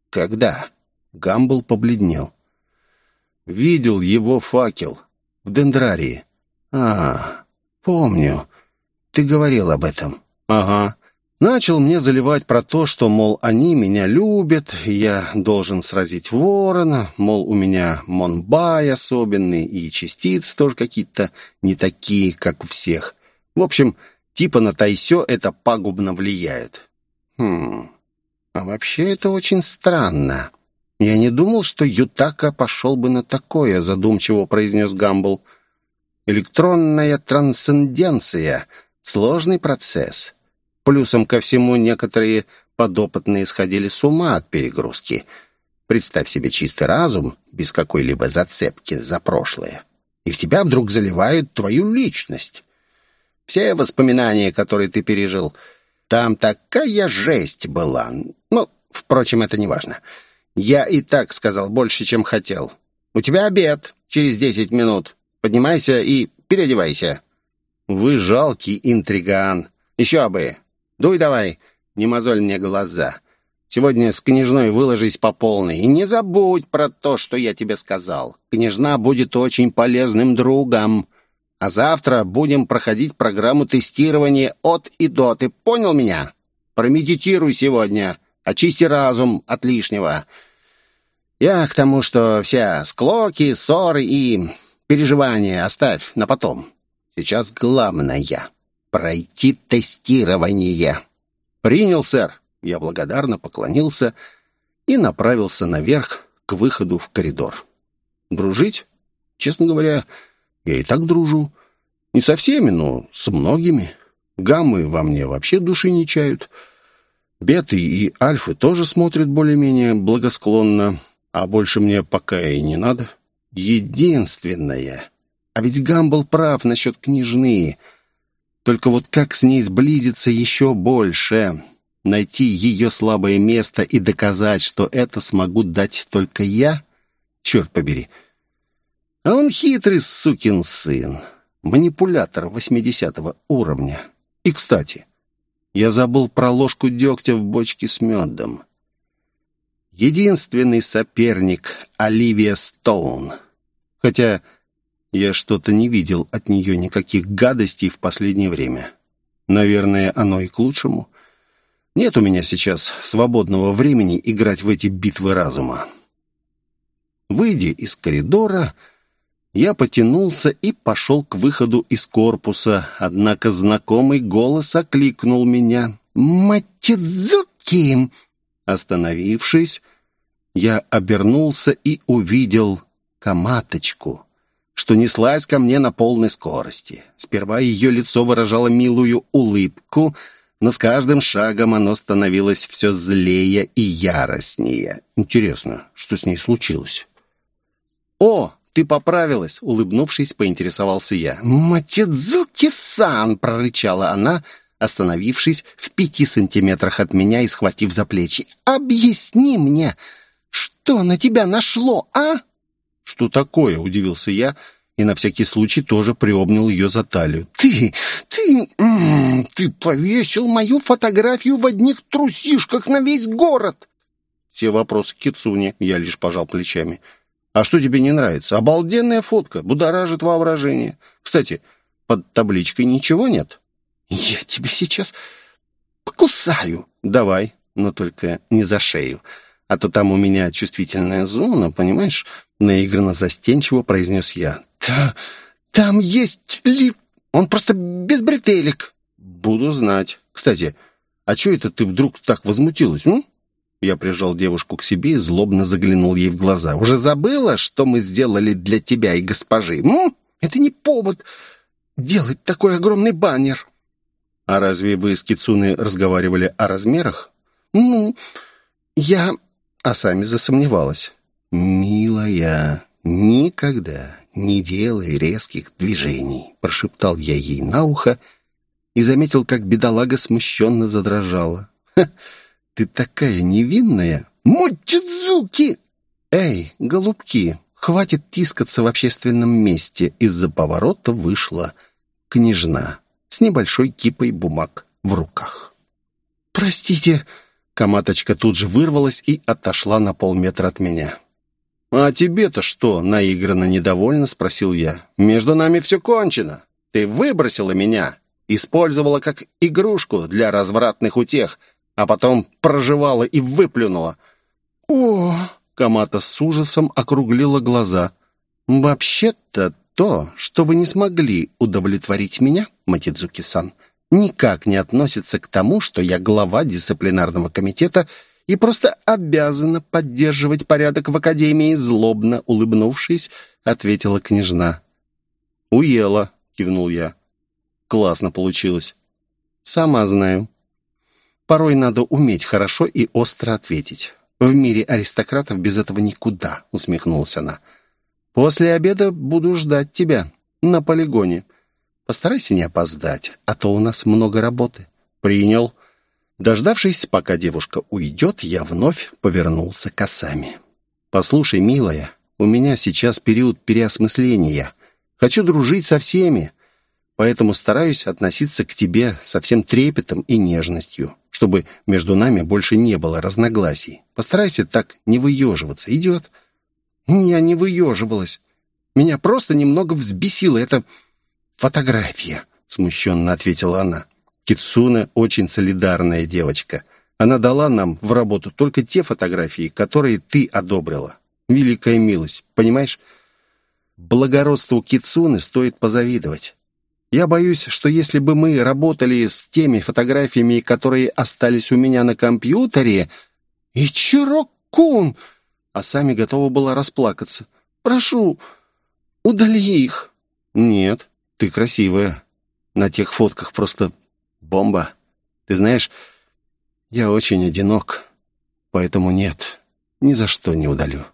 «Когда?» Гамбл побледнел. «Видел его факел в дендрарии». «А, помню. Ты говорил об этом». «Ага». Начал мне заливать про то, что, мол, они меня любят, я должен сразить ворона, мол, у меня Монбай особенный, и частицы тоже какие-то не такие, как у всех. В общем, типа на Тайсё это пагубно влияет. Хм, а вообще это очень странно. Я не думал, что Ютака пошел бы на такое, задумчиво произнес Гамбл. Электронная трансценденция — сложный процесс. Плюсом ко всему некоторые подопытные сходили с ума от перегрузки. Представь себе чистый разум, без какой-либо зацепки за прошлое. И в тебя вдруг заливают твою личность. Все воспоминания, которые ты пережил, там такая жесть была. Ну, впрочем, это не важно. Я и так сказал больше, чем хотел. У тебя обед через десять минут. Поднимайся и переодевайся. Вы жалкий интриган. Еще бы. Дуй давай, не мозоль мне глаза. Сегодня с княжной выложись по полной. И не забудь про то, что я тебе сказал. Княжна будет очень полезным другом. А завтра будем проходить программу тестирования от и до. Ты понял меня? Промедитируй сегодня. Очисти разум от лишнего. Я к тому, что все склоки, ссоры и переживания оставь на потом. Сейчас главное — пройти тестирование. Принял, сэр. Я благодарно поклонился и направился наверх к выходу в коридор. Дружить? Честно говоря, я и так дружу. Не со всеми, но с многими. Гаммы во мне вообще души не чают. Беты и альфы тоже смотрят более-менее благосклонно, а больше мне пока и не надо. Единственное. А ведь Гамбл прав насчет княжны. Только вот как с ней сблизиться еще больше? найти ее слабое место и доказать, что это смогу дать только я? Черт побери. А он хитрый сукин сын, манипулятор восьмидесятого уровня. И, кстати, я забыл про ложку дегтя в бочке с медом. Единственный соперник — Оливия Стоун. Хотя я что-то не видел от нее никаких гадостей в последнее время. Наверное, оно и к лучшему. Нет у меня сейчас свободного времени играть в эти битвы разума. Выйдя из коридора, я потянулся и пошел к выходу из корпуса, однако знакомый голос окликнул меня. «Матидзуки!» Остановившись, я обернулся и увидел коматочку, что неслась ко мне на полной скорости. Сперва ее лицо выражало милую улыбку — но с каждым шагом оно становилось все злее и яростнее. Интересно, что с ней случилось? «О, ты поправилась!» — улыбнувшись, поинтересовался я. «Матидзуки-сан!» — прорычала она, остановившись в пяти сантиметрах от меня и схватив за плечи. «Объясни мне, что на тебя нашло, а?» «Что такое?» — удивился я, — и на всякий случай тоже приобнял ее за талию. «Ты, ты, ты повесил мою фотографию в одних трусишках на весь город!» Все вопросы Кицуни, я лишь пожал плечами. «А что тебе не нравится? Обалденная фотка, будоражит воображение. Кстати, под табличкой ничего нет?» «Я тебе сейчас покусаю!» «Давай, но только не за шею, а то там у меня чувствительная зона, понимаешь?» Наигранно застенчиво произнес я. «Та, там есть ли... Он просто без бретелек». «Буду знать. Кстати, а что это ты вдруг так возмутилась, ну?» Я прижал девушку к себе и злобно заглянул ей в глаза. «Уже забыла, что мы сделали для тебя и госпожи? М? Это не повод делать такой огромный баннер». «А разве вы с Кицуной разговаривали о размерах?» «Ну, я...» А сами засомневалась. «Милая, никогда не делай резких движений», — прошептал я ей на ухо и заметил, как бедолага смущенно задрожала. «Ха, ты такая невинная!» «Мотидзуки!» «Эй, голубки, хватит тискаться в общественном месте!» Из-за поворота вышла княжна с небольшой кипой бумаг в руках. «Простите!» Коматочка тут же вырвалась и отошла на полметра от меня. «А тебе-то что?» — наигранно недовольно спросил я. «Между нами все кончено. Ты выбросила меня, использовала как игрушку для развратных утех, а потом проживала и выплюнула». «О!» — Камата с ужасом округлила глаза. «Вообще-то то, что вы не смогли удовлетворить меня, Матидзуки-сан, никак не относится к тому, что я глава дисциплинарного комитета — и просто обязана поддерживать порядок в академии», злобно улыбнувшись, ответила княжна. «Уела», — кивнул я. «Классно получилось». «Сама знаю. Порой надо уметь хорошо и остро ответить. В мире аристократов без этого никуда», — усмехнулась она. «После обеда буду ждать тебя на полигоне. Постарайся не опоздать, а то у нас много работы». «Принял». Дождавшись, пока девушка уйдет, я вновь повернулся к осами. «Послушай, милая, у меня сейчас период переосмысления. Хочу дружить со всеми, поэтому стараюсь относиться к тебе со всем трепетом и нежностью, чтобы между нами больше не было разногласий. Постарайся так не выеживаться. Идет?» «Я не выеживалась. Меня просто немного взбесила эта фотография», — смущенно ответила она. Китсуне очень солидарная девочка. Она дала нам в работу только те фотографии, которые ты одобрила. Великая милость, понимаешь? Благородству Китсуны стоит позавидовать. Я боюсь, что если бы мы работали с теми фотографиями, которые остались у меня на компьютере... Ичиро-кун! А сами готова была расплакаться. Прошу, удали их. Нет, ты красивая. На тех фотках просто Бомба. Ты знаешь, я очень одинок, поэтому нет, ни за что не удалю.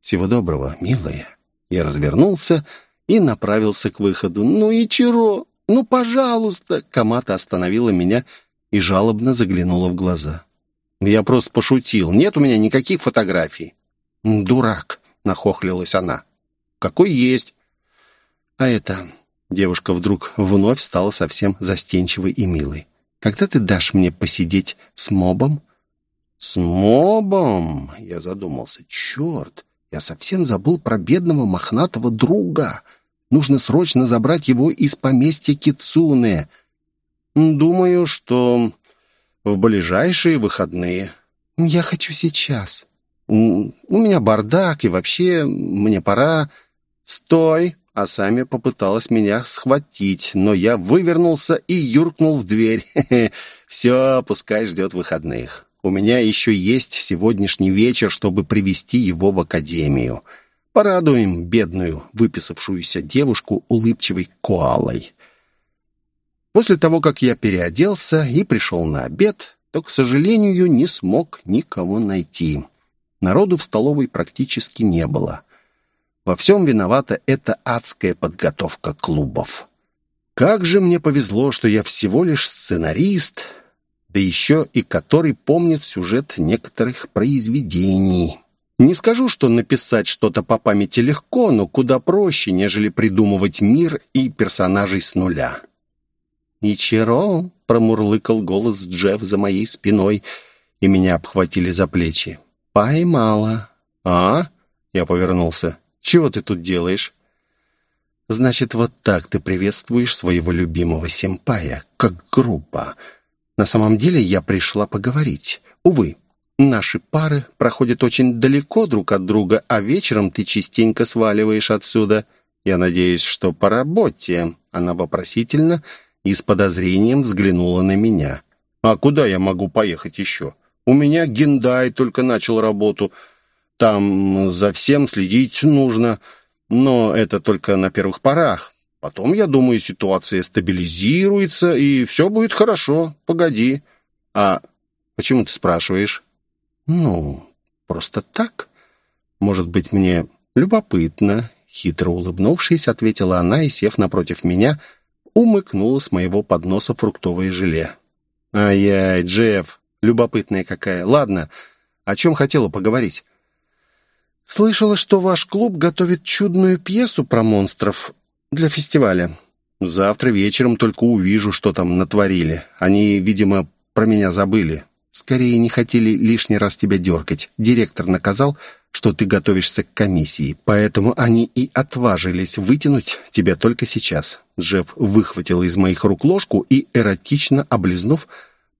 Всего доброго, милая. Я развернулся и направился к выходу. «Ну и чего? Ну, пожалуйста!» Камата остановила меня и жалобно заглянула в глаза. «Я просто пошутил. Нет у меня никаких фотографий». «Дурак!» — нахохлилась она. «Какой есть?» «А это... Девушка вдруг вновь стала совсем застенчивой и милой. «Когда ты дашь мне посидеть с мобом?» «С мобом?» Я задумался. «Черт, я совсем забыл про бедного мохнатого друга. Нужно срочно забрать его из поместья Кицуне. Думаю, что в ближайшие выходные. Я хочу сейчас. У меня бардак, и вообще мне пора... Стой!» а сами попыталась меня схватить, но я вывернулся и юркнул в дверь. Все, пускай ждет выходных. У меня еще есть сегодняшний вечер, чтобы привести его в академию. Порадуем бедную, выписавшуюся девушку улыбчивой коалой. После того, как я переоделся и пришел на обед, то, к сожалению, не смог никого найти. Народу в столовой практически не было. Во всем виновата эта адская подготовка клубов. Как же мне повезло, что я всего лишь сценарист, да еще и который помнит сюжет некоторых произведений. Не скажу, что написать что-то по памяти легко, но куда проще, нежели придумывать мир и персонажей с нуля. «Ичиро!» — промурлыкал голос Джефф за моей спиной, и меня обхватили за плечи. «Поймала!» «А?» — я повернулся. Чего ты тут делаешь?» «Значит, вот так ты приветствуешь своего любимого симпая, как группа. На самом деле я пришла поговорить. Увы, наши пары проходят очень далеко друг от друга, а вечером ты частенько сваливаешь отсюда. Я надеюсь, что по работе». Она вопросительно и с подозрением взглянула на меня. «А куда я могу поехать еще? У меня Гендай только начал работу». Там за всем следить нужно, но это только на первых порах. Потом, я думаю, ситуация стабилизируется, и все будет хорошо. Погоди. А почему ты спрашиваешь? Ну, просто так. Может быть, мне любопытно. Хитро улыбнувшись, ответила она и, сев напротив меня, умыкнула с моего подноса фруктовое желе. «Ай-яй, Джефф, любопытная какая. Ладно, о чем хотела поговорить?» Слышала, что ваш клуб готовит чудную пьесу про монстров для фестиваля. Завтра вечером только увижу, что там натворили. Они, видимо, про меня забыли. Скорее не хотели лишний раз тебя дергать. Директор наказал, что ты готовишься к комиссии, поэтому они и отважились вытянуть тебя только сейчас. Джефф выхватил из моих рук ложку и, эротично облизнув,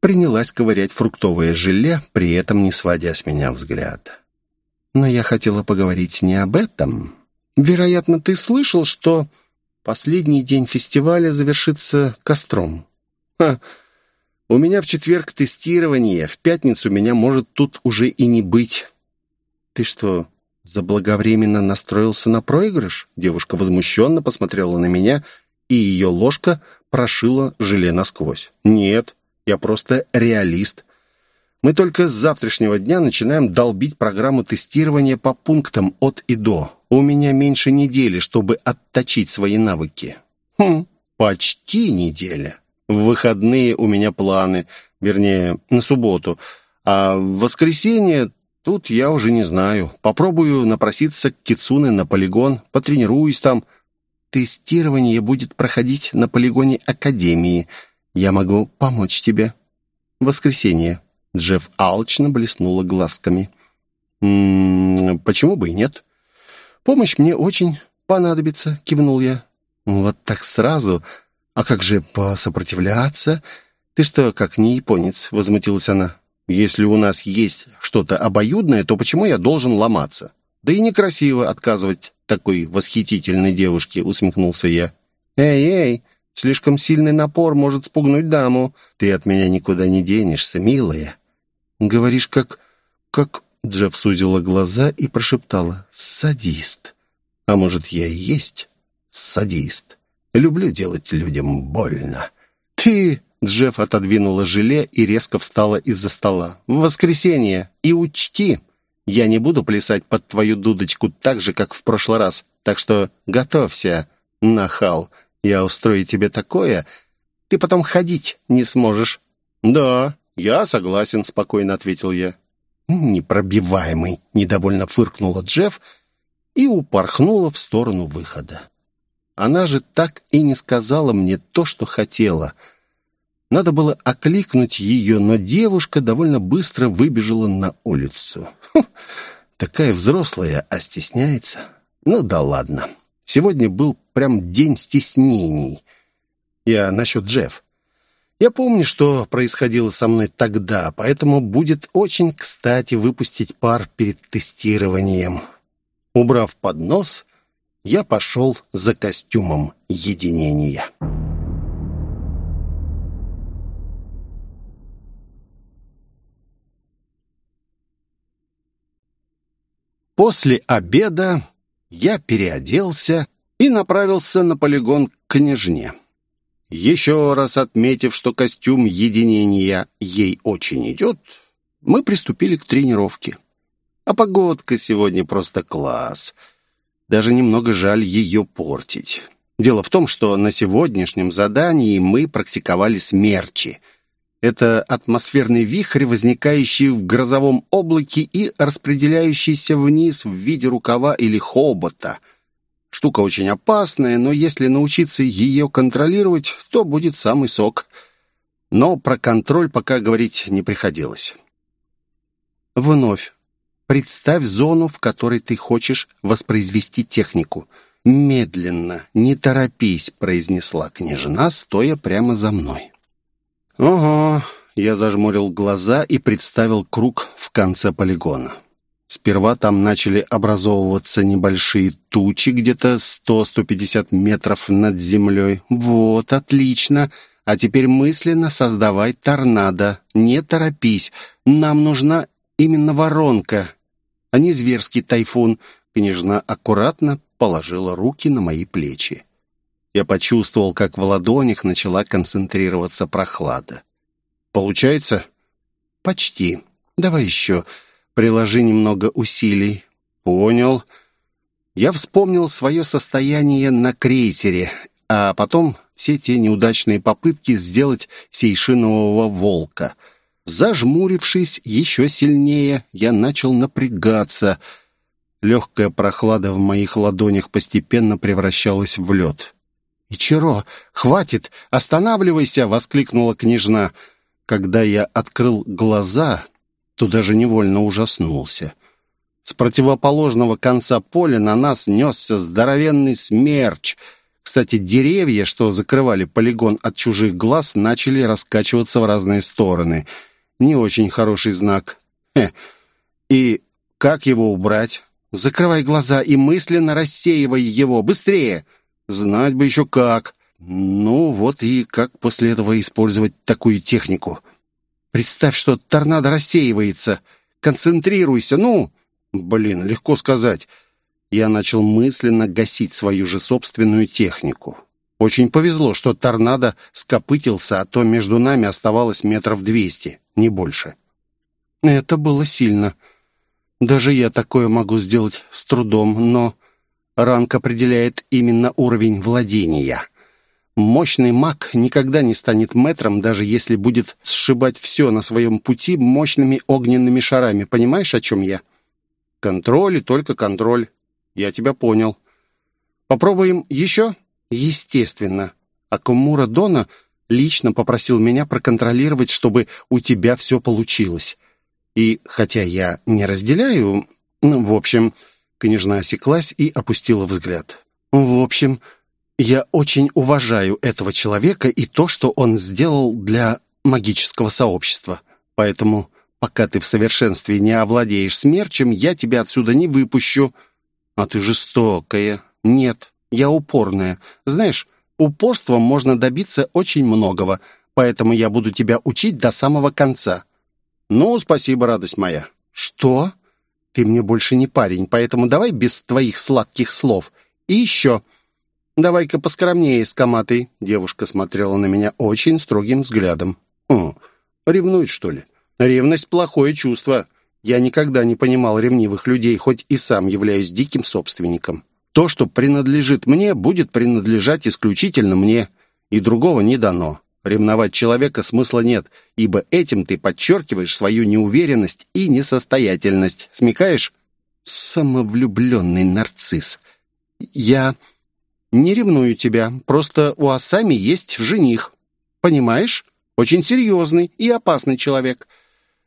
принялась ковырять фруктовое желе, при этом не сводя с меня взгляд. Но я хотела поговорить не об этом. Вероятно, ты слышал, что последний день фестиваля завершится костром. Ха. У меня в четверг тестирование, в пятницу меня может тут уже и не быть. Ты что, заблаговременно настроился на проигрыш? Девушка возмущенно посмотрела на меня, и ее ложка прошила желе насквозь. Нет, я просто реалист. Мы только с завтрашнего дня начинаем долбить программу тестирования по пунктам от и до. У меня меньше недели, чтобы отточить свои навыки. Хм, почти неделя. В выходные у меня планы, вернее, на субботу. А в воскресенье тут я уже не знаю. Попробую напроситься к Кицуне на полигон, потренируюсь там. Тестирование будет проходить на полигоне Академии. Я могу помочь тебе. Воскресенье. Джефф алчно блеснула глазками. «М -м, «Почему бы и нет?» «Помощь мне очень понадобится», — кивнул я. «Вот так сразу? А как же посопротивляться?» «Ты что, как не японец?» — возмутилась она. «Если у нас есть что-то обоюдное, то почему я должен ломаться?» «Да и некрасиво отказывать такой восхитительной девушке», — усмехнулся я. «Эй, эй, слишком сильный напор может спугнуть даму. Ты от меня никуда не денешься, милая». «Говоришь, как... как...» Джефф сузила глаза и прошептала. «Садист. А может, я и есть садист? Люблю делать людям больно». «Ты...» Джефф отодвинула желе и резко встала из-за стола. «В воскресенье. И учти, я не буду плясать под твою дудочку так же, как в прошлый раз. Так что готовься, нахал. Я устрою тебе такое, ты потом ходить не сможешь». «Да, я согласен», — спокойно ответил я. «Непробиваемый», — недовольно фыркнула Джефф и упорхнула в сторону выхода. Она же так и не сказала мне то, что хотела. Надо было окликнуть ее, но девушка довольно быстро выбежала на улицу. Фу, такая взрослая, а стесняется. Ну да ладно. Сегодня был прям день стеснений. Я насчет Джефф. Я помню, что происходило со мной тогда, поэтому будет очень кстати выпустить пар перед тестированием. Убрав поднос, я пошел за костюмом единения. После обеда я переоделся и направился на полигон к княжне. Еще раз отметив, что костюм единения ей очень идет, мы приступили к тренировке. А погодка сегодня просто класс. Даже немного жаль ее портить. Дело в том, что на сегодняшнем задании мы практиковали смерчи. Это атмосферный вихрь, возникающий в грозовом облаке и распределяющийся вниз в виде рукава или хобота — Штука очень опасная, но если научиться ее контролировать, то будет самый сок. Но про контроль пока говорить не приходилось. Вновь. Представь зону, в которой ты хочешь воспроизвести технику. «Медленно, не торопись», — произнесла княжна, стоя прямо за мной. «Ого!» — я зажмурил глаза и представил круг в конце полигона. Сперва там начали образовываться небольшие тучи, где-то 100-150 метров над землей. Вот, отлично. А теперь мысленно создавай торнадо. Не торопись. Нам нужна именно воронка, а не зверский тайфун. Княжна аккуратно положила руки на мои плечи. Я почувствовал, как в ладонях начала концентрироваться прохлада. «Получается?» «Почти. Давай еще. Приложи немного усилий. Понял. Я вспомнил свое состояние на крейсере, а потом все те неудачные попытки сделать сейшинового волка. Зажмурившись еще сильнее, я начал напрягаться. Легкая прохлада в моих ладонях постепенно превращалась в лед. «Ичиро, хватит! Останавливайся!» — воскликнула княжна. Когда я открыл глаза, то даже невольно ужаснулся. С противоположного конца поля на нас несся здоровенный смерч. Кстати, деревья, что закрывали полигон от чужих глаз, начали раскачиваться в разные стороны. Не очень хороший знак. Хе. И как его убрать? Закрывай глаза и мысленно рассеивай его. Быстрее! Знать бы еще как. Ну, вот и как после этого использовать такую технику. Представь, что торнадо рассеивается. Концентрируйся, ну!» «Блин, легко сказать». Я начал мысленно гасить свою же собственную технику. Очень повезло, что торнадо скопытился, а то между нами оставалось метров двести, не больше. Это было сильно. Даже я такое могу сделать с трудом, но ранг определяет именно уровень владения. Мощный маг никогда не станет мэтром, даже если будет сшибать все на своем пути мощными огненными шарами. Понимаешь, о чем я? Контроль и только контроль. Я тебя понял. Попробуем еще? Естественно. Акумура Дона лично попросил меня проконтролировать, чтобы у тебя все получилось. И хотя я не разделяю... Ну, в общем, княжна осеклась и опустила взгляд. В общем, я очень уважаю этого человека и то, что он сделал для магического сообщества. Поэтому, пока ты в совершенстве не овладеешь смерчем, я тебя отсюда не выпущу. А ты жестокая. Нет, я упорная. Знаешь, упорством можно добиться очень многого, поэтому я буду тебя учить до самого конца. Ну, спасибо, радость моя. Что? Ты мне больше не парень, поэтому давай без твоих сладких слов. И еще... «Давай-ка поскромнее с коматой». Девушка смотрела на меня очень строгим взглядом. «Хм, ревнует, что ли?» «Ревность — плохое чувство. Я никогда не понимал ревнивых людей, хоть и сам являюсь диким собственником. То, что принадлежит мне, будет принадлежать исключительно мне, и другого не дано. Ревновать человека смысла нет, ибо этим ты подчеркиваешь свою неуверенность и несостоятельность. Смекаешь?» «Самовлюбленный нарцисс. Я...» «Не ревную тебя, просто у Асами есть жених. Понимаешь? Очень серьезный и опасный человек.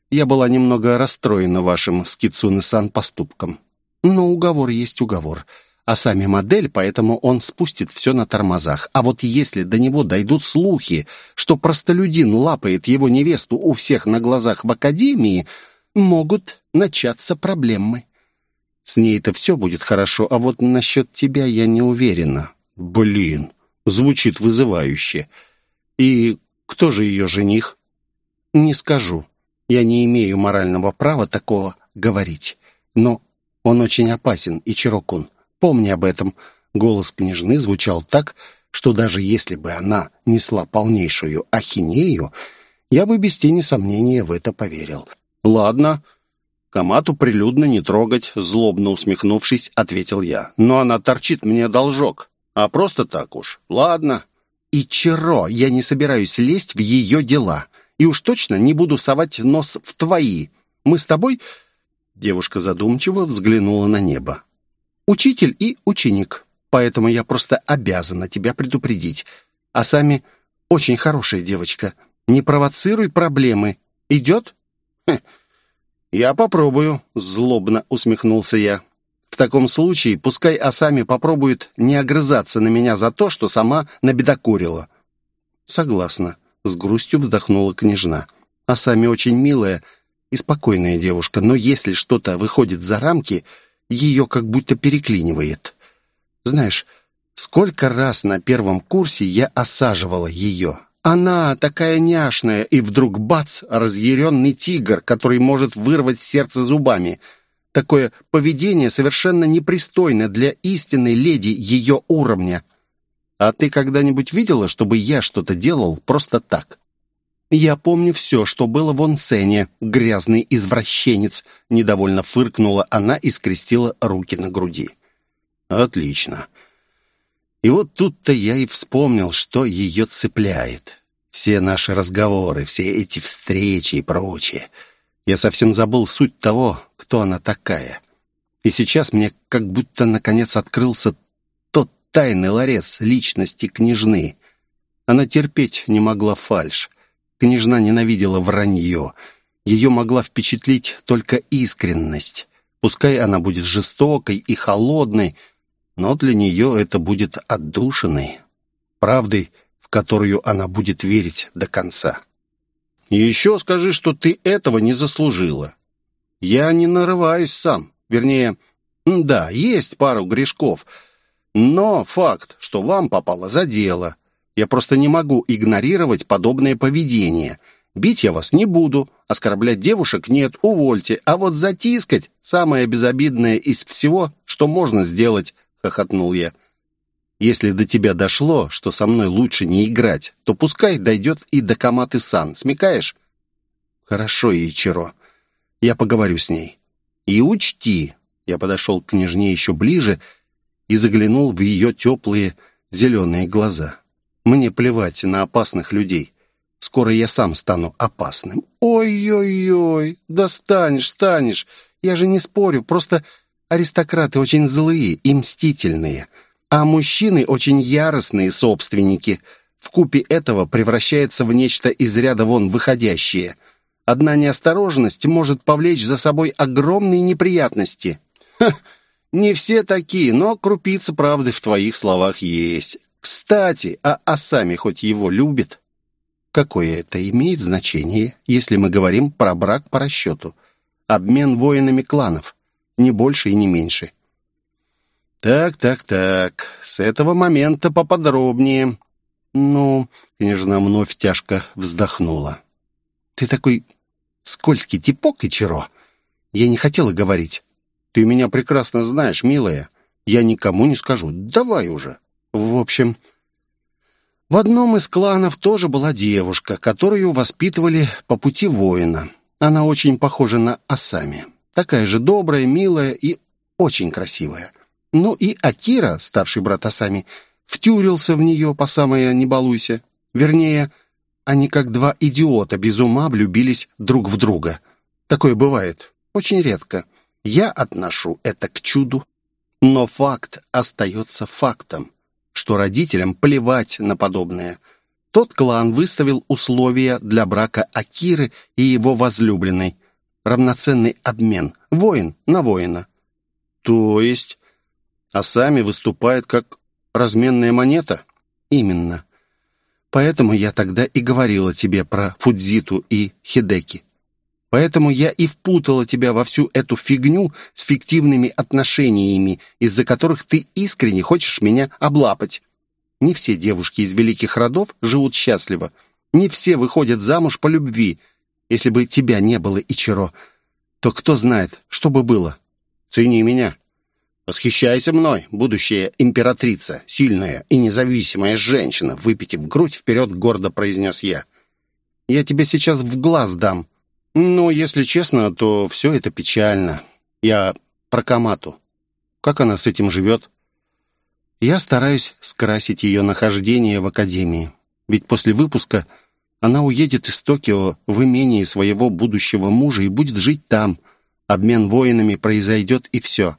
Я была немного расстроена вашим с Кицуны-сан поступком. Но уговор есть уговор. Асами модель, поэтому он спустит все на тормозах. А вот если до него дойдут слухи, что простолюдин лапает его невесту у всех на глазах в академии, могут начаться проблемы. С ней-то все будет хорошо, а вот насчет тебя я не уверена. Блин, звучит вызывающе. И кто же ее жених? Не скажу. Я не имею морального права такого говорить. Но он очень опасен, и Чирокун. Помни об этом. Голос княжны звучал так, что даже если бы она несла полнейшую ахинею, я бы без тени сомнения в это поверил. «Ладно, Камату прилюдно не трогать», — злобно усмехнувшись, ответил я. «Но она торчит мне должок. А просто так уж. Ладно. И Чиро, я не собираюсь лезть в ее дела. И уж точно не буду совать нос в твои. Мы с тобой...» Девушка задумчиво взглянула на небо. «Учитель и ученик. Поэтому я просто обязана тебя предупредить. А сами очень хорошая девочка. Не провоцируй проблемы. Идет?» «Я попробую», — злобно усмехнулся я. В таком случае пускай Асами попробует не огрызаться на меня за то, что сама набедокурила. Согласна, с грустью вздохнула княжна. Асами очень милая и спокойная девушка, но если что-то выходит за рамки, ее как будто переклинивает. Знаешь, сколько раз на первом курсе я осаживала ее. Она такая няшная, и вдруг бац, разъяренный тигр, который может вырвать сердце зубами — Такое поведение совершенно непристойно для истинной леди ее уровня. А ты когда-нибудь видела, чтобы я что-то делал просто так? Я помню все, что было в онсене, грязный извращенец. Недовольно фыркнула она и скрестила руки на груди. Отлично. И вот тут-то я и вспомнил, что ее цепляет. Все наши разговоры, все эти встречи и прочее — я совсем забыл суть того, кто она такая. И сейчас мне как будто наконец открылся тот тайный ларец личности княжны. Она терпеть не могла фальшь. Княжна ненавидела вранье. Ее могла впечатлить только искренность. Пускай она будет жестокой и холодной, но для нее это будет отдушиной, правдой, в которую она будет верить до конца. Еще скажи, что ты этого не заслужила. Я не нарываюсь сам. Вернее, да, есть пару грешков. Но факт, что вам попало за дело. Я просто не могу игнорировать подобное поведение. Бить я вас не буду, оскорблять девушек нет, увольте. А вот затискать — самое безобидное из всего, что можно сделать, — хохотнул я. Если до тебя дошло, что со мной лучше не играть, то пускай дойдет и до Каматы-сан. Смекаешь? Хорошо, Ичиро. Я поговорю с ней. И учти, я подошел к княжне еще ближе и заглянул в ее теплые зеленые глаза. Мне плевать на опасных людей. Скоро я сам стану опасным. Ой-ой-ой, да станешь, станешь. Я же не спорю, просто аристократы очень злые и мстительные, а мужчины очень яростные собственники. В купе этого превращается в нечто из ряда вон выходящее. Одна неосторожность может повлечь за собой огромные неприятности. Ха, не все такие, но крупица правды в твоих словах есть. Кстати, а Асами хоть его любит? Какое это имеет значение, если мы говорим про брак по расчету? Обмен воинами кланов. Не больше и не меньше. Так, так, так. С этого момента поподробнее. Ну, княжна вновь тяжко вздохнула. Ты такой скользкий типок, Ичиро. Я не хотела говорить. Ты меня прекрасно знаешь, милая. Я никому не скажу. Давай уже. В общем, в одном из кланов тоже была девушка, которую воспитывали по пути воина. Она очень похожа на Асами. Такая же добрая, милая и очень красивая. Ну и Акира, старший брат Асами, втюрился в нее по самое «не балуйся». Вернее, они как два идиота без ума влюбились друг в друга. Такое бывает очень редко. Я отношу это к чуду. Но факт остается фактом, что родителям плевать на подобное. Тот клан выставил условия для брака Акиры и его возлюбленной. Равноценный обмен. Воин на воина. То есть, а сами выступают как разменная монета? Именно. Поэтому я тогда и говорила тебе про Фудзиту и Хидеки. Поэтому я и впутала тебя во всю эту фигню с фиктивными отношениями, из-за которых ты искренне хочешь меня облапать. Не все девушки из великих родов живут счастливо. Не все выходят замуж по любви. Если бы тебя не было, Ичиро, то кто знает, что бы было. Цени меня. Восхищайся мной, будущая императрица, сильная и независимая женщина, выпитив грудь вперед, гордо произнес я. Я тебе сейчас в глаз дам, но, если честно, то все это печально. Я про Камату. Как она с этим живет? Я стараюсь скрасить ее нахождение в академии. Ведь после выпуска она уедет из Токио в имение своего будущего мужа и будет жить там. Обмен воинами произойдет и все.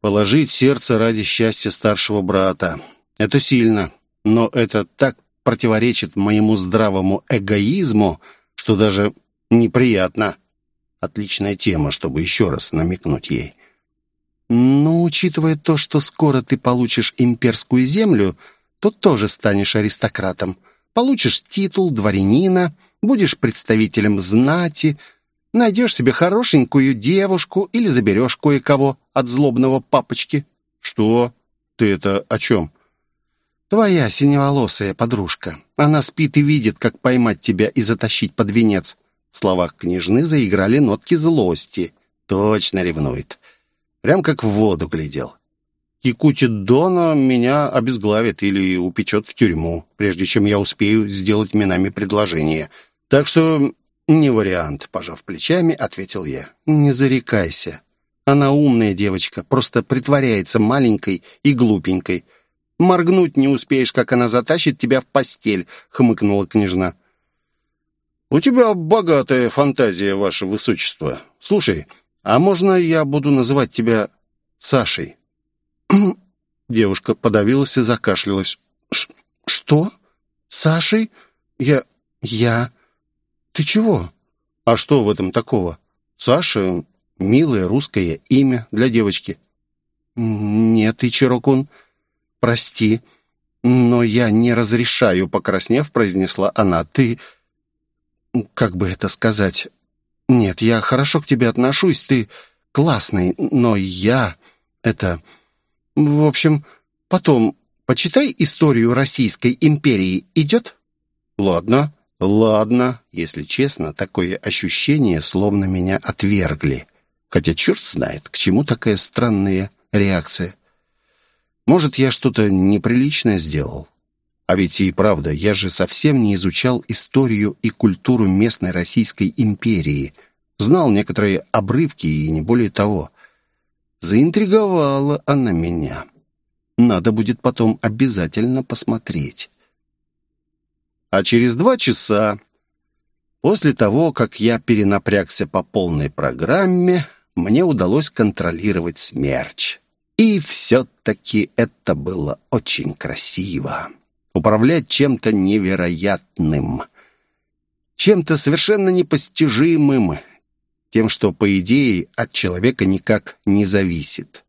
Положить сердце ради счастья старшего брата. Это сильно, но это так противоречит моему здравому эгоизму, что даже неприятно. Отличная тема, чтобы еще раз намекнуть ей. Но, учитывая то, что скоро ты получишь имперскую землю, то тоже станешь аристократом. Получишь титул дворянина, будешь представителем знати, найдешь себе хорошенькую девушку или заберешь кое-кого от злобного папочки. Что? Ты это о чем? Твоя синеволосая подружка. Она спит и видит, как поймать тебя и затащить под венец. В словах княжны заиграли нотки злости. Точно ревнует. Прям как в воду глядел. Якути Дона меня обезглавит или упечет в тюрьму, прежде чем я успею сделать минами предложение. Так что не вариант, пожав плечами, ответил я. Не зарекайся. Она умная девочка, просто притворяется маленькой и глупенькой. Моргнуть не успеешь, как она затащит тебя в постель, хмыкнула княжна. «У тебя богатая фантазия, ваше высочество. Слушай, а можно я буду называть тебя Сашей?» Девушка подавилась и закашлялась. «Что? Сашей? Я... я... Ты чего?» «А что в этом такого? Саша — милое русское имя для девочки». «Нет, Ичирокун, прости, но я не разрешаю», — покраснев, произнесла она. «Ты...» как бы это сказать... Нет, я хорошо к тебе отношусь, ты классный, но я... Это... В общем, потом почитай историю Российской империи. Идет? Ладно, ладно. Если честно, такое ощущение, словно меня отвергли. Хотя черт знает, к чему такая странная реакция. Может, я что-то неприличное сделал? А ведь и правда, я же совсем не изучал историю и культуру местной Российской империи. Знал некоторые обрывки и не более того. Заинтриговала она меня. Надо будет потом обязательно посмотреть. А через два часа, после того, как я перенапрягся по полной программе, мне удалось контролировать смерч. И все-таки это было очень красиво. Управлять чем-то невероятным, чем-то совершенно непостижимым, тем, что, по идее, от человека никак не зависит.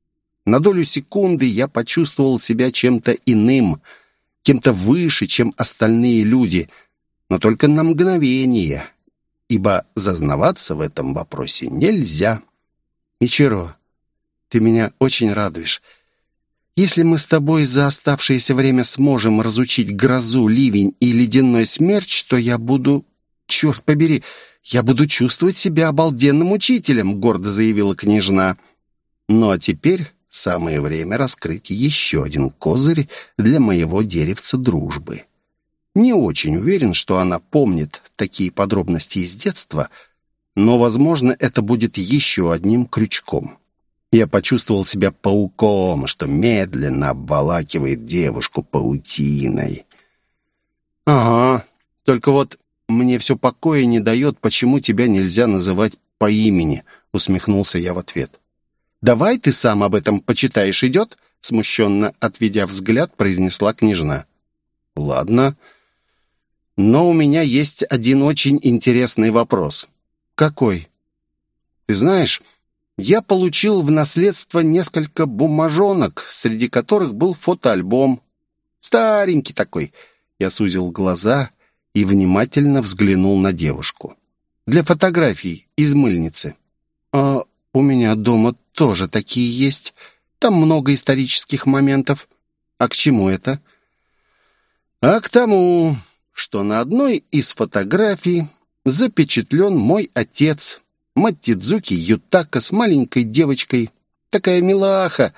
На долю секунды я почувствовал себя чем-то иным, кем-то выше, чем остальные люди, но только на мгновение, ибо зазнаваться в этом вопросе нельзя. «Ичиро, ты меня очень радуешь. Если мы с тобой за оставшееся время сможем разучить грозу, ливень и ледяной смерч, то я буду... Черт побери, я буду чувствовать себя обалденным учителем», — гордо заявила княжна. «Ну а теперь самое время раскрыть еще один козырь для моего деревца дружбы». Не очень уверен, что она помнит такие подробности из детства, но, возможно, это будет еще одним крючком. Я почувствовал себя пауком, что медленно обволакивает девушку паутиной. «Ага, только вот мне все покоя не дает, почему тебя нельзя называть по имени», — усмехнулся я в ответ. «Давай ты сам об этом почитаешь, идет?» Смущенно отведя взгляд, произнесла княжна. «Ладно. Но у меня есть один очень интересный вопрос». «Какой?» «Ты знаешь, я получил в наследство несколько бумажонок, среди которых был фотоальбом. Старенький такой». Я сузил глаза и внимательно взглянул на девушку. «Для фотографий из мыльницы». «А у меня дома тоже такие есть. Там много исторических моментов. А к чему это?» «А к тому, что на одной из фотографий запечатлен мой отец, Матидзуки Ютака с маленькой девочкой. Такая милаха.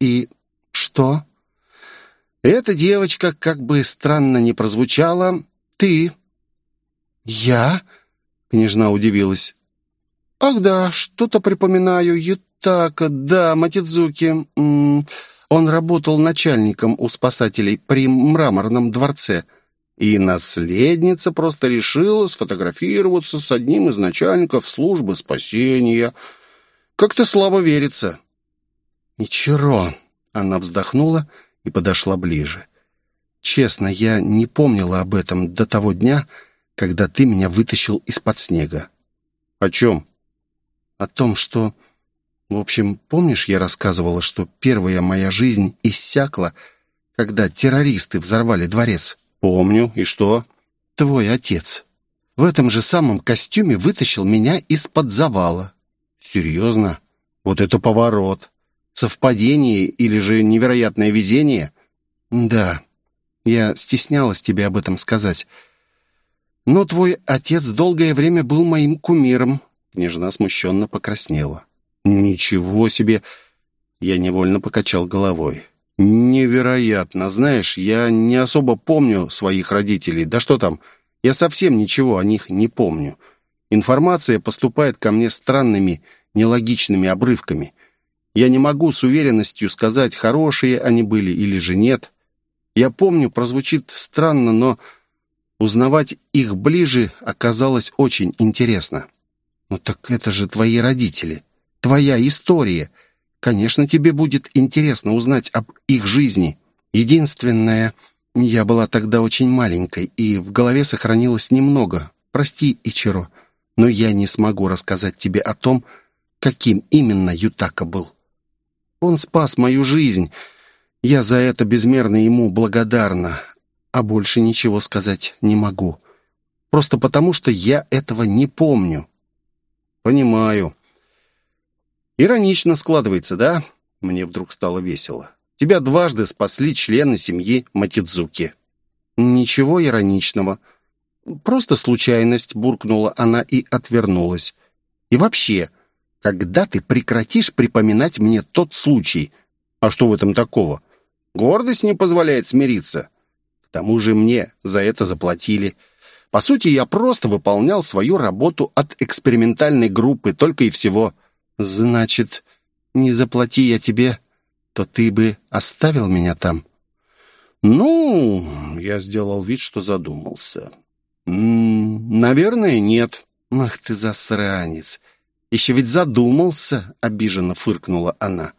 И что? Эта девочка, как бы странно ни прозвучала, ты. Я? Княжна удивилась. Ах да, что-то припоминаю. Ютака, да, Матидзуки. Он работал начальником у спасателей при мраморном дворце. И наследница просто решила сфотографироваться с одним из начальников службы спасения. Как-то слабо верится. «Ничего», — она вздохнула и подошла ближе. «Честно, я не помнила об этом до того дня, когда ты меня вытащил из-под снега». «О чем?» «О том, что...» В общем, помнишь, я рассказывала, что первая моя жизнь иссякла, когда террористы взорвали дворец?» «Помню. И что?» «Твой отец. В этом же самом костюме вытащил меня из-под завала». «Серьезно? Вот это поворот. Совпадение или же невероятное везение?» «Да. Я стеснялась тебе об этом сказать. Но твой отец долгое время был моим кумиром». Княжна смущенно покраснела. «Ничего себе!» Я невольно покачал головой. «Невероятно. Знаешь, я не особо помню своих родителей. Да что там, я совсем ничего о них не помню. Информация поступает ко мне странными, нелогичными обрывками. Я не могу с уверенностью сказать, хорошие они были или же нет. Я помню, прозвучит странно, но узнавать их ближе оказалось очень интересно. «Ну так это же твои родители, твоя история». Конечно, тебе будет интересно узнать об их жизни. Единственное, я была тогда очень маленькой, и в голове сохранилось немного. Прости, Ичиро, но я не смогу рассказать тебе о том, каким именно Ютака был. Он спас мою жизнь. Я за это безмерно ему благодарна, а больше ничего сказать не могу. Просто потому, что я этого не помню. Понимаю. Иронично складывается, да? Мне вдруг стало весело. Тебя дважды спасли члены семьи Матидзуки. Ничего ироничного. Просто случайность, буркнула она и отвернулась. И вообще, когда ты прекратишь припоминать мне тот случай? А что в этом такого? Гордость не позволяет смириться. К тому же мне за это заплатили. По сути, я просто выполнял свою работу от экспериментальной группы, только и всего. Значит, не заплати я тебе, то ты бы оставил меня там? Ну, я сделал вид, что задумался. Наверное, нет. Ах ты засранец. Еще ведь задумался, обиженно фыркнула она.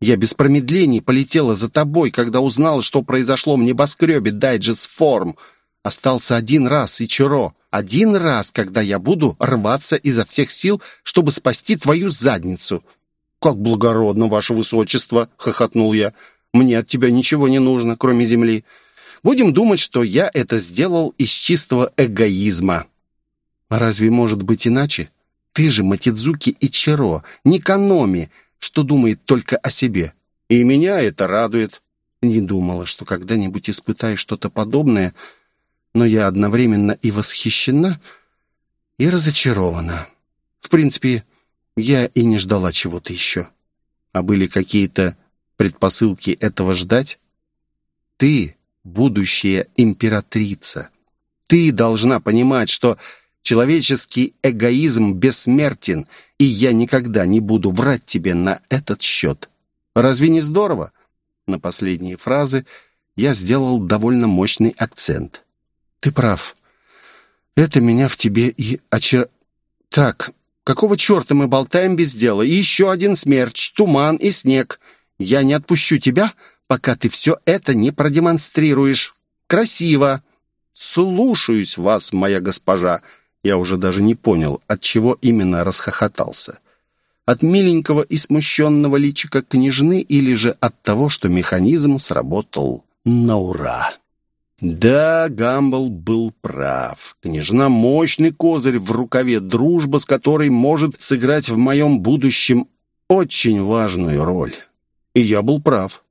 Я без промедлений полетела за тобой, когда узнала, что произошло в небоскребе Дайджест Форм. Остался один раз, Ичиро. Один раз, когда я буду рваться изо всех сил, чтобы спасти твою задницу. «Как благородно, ваше высочество!» — хохотнул я. «Мне от тебя ничего не нужно, кроме земли. Будем думать, что я это сделал из чистого эгоизма». «А разве может быть иначе? Ты же Матидзуки Ичиро, не Каноми, что думает только о себе. И меня это радует. Не думала, что когда-нибудь испытаю что-то подобное, но я одновременно и восхищена, и разочарована. В принципе, я и не ждала чего-то еще. А были какие-то предпосылки этого ждать? Ты — будущая императрица. Ты должна понимать, что человеческий эгоизм бессмертен — и я никогда не буду врать тебе на этот счет. Разве не здорово?» На последние фразы я сделал довольно мощный акцент. «Ты прав. Это меня в тебе и очер... Так, какого черта мы болтаем без дела? И еще один смерч, туман и снег. Я не отпущу тебя, пока ты все это не продемонстрируешь. Красиво!» «Слушаюсь вас, моя госпожа!» Я уже даже не понял, от чего именно расхохотался. От миленького и смущенного личика княжны или же от того, что механизм сработал на ура. Да, Гамбл был прав. Княжна — мощный козырь в рукаве, дружба с которой может сыграть в моем будущем очень важную роль. И я был прав.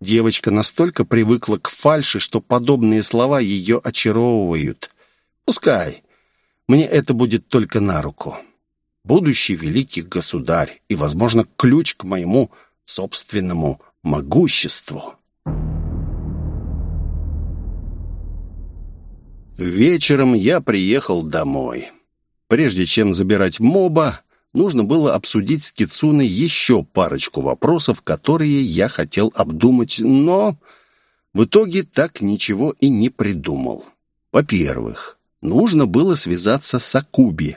Девочка настолько привыкла к фальши, что подобные слова ее очаровывают. Пускай. Мне это будет только на руку. Будущий великий государь и, возможно, ключ к моему собственному могуществу. Вечером я приехал домой. Прежде чем забирать моба, нужно было обсудить с Кицуной еще парочку вопросов, которые я хотел обдумать, но в итоге так ничего и не придумал. Во-первых, нужно было связаться с Акуби.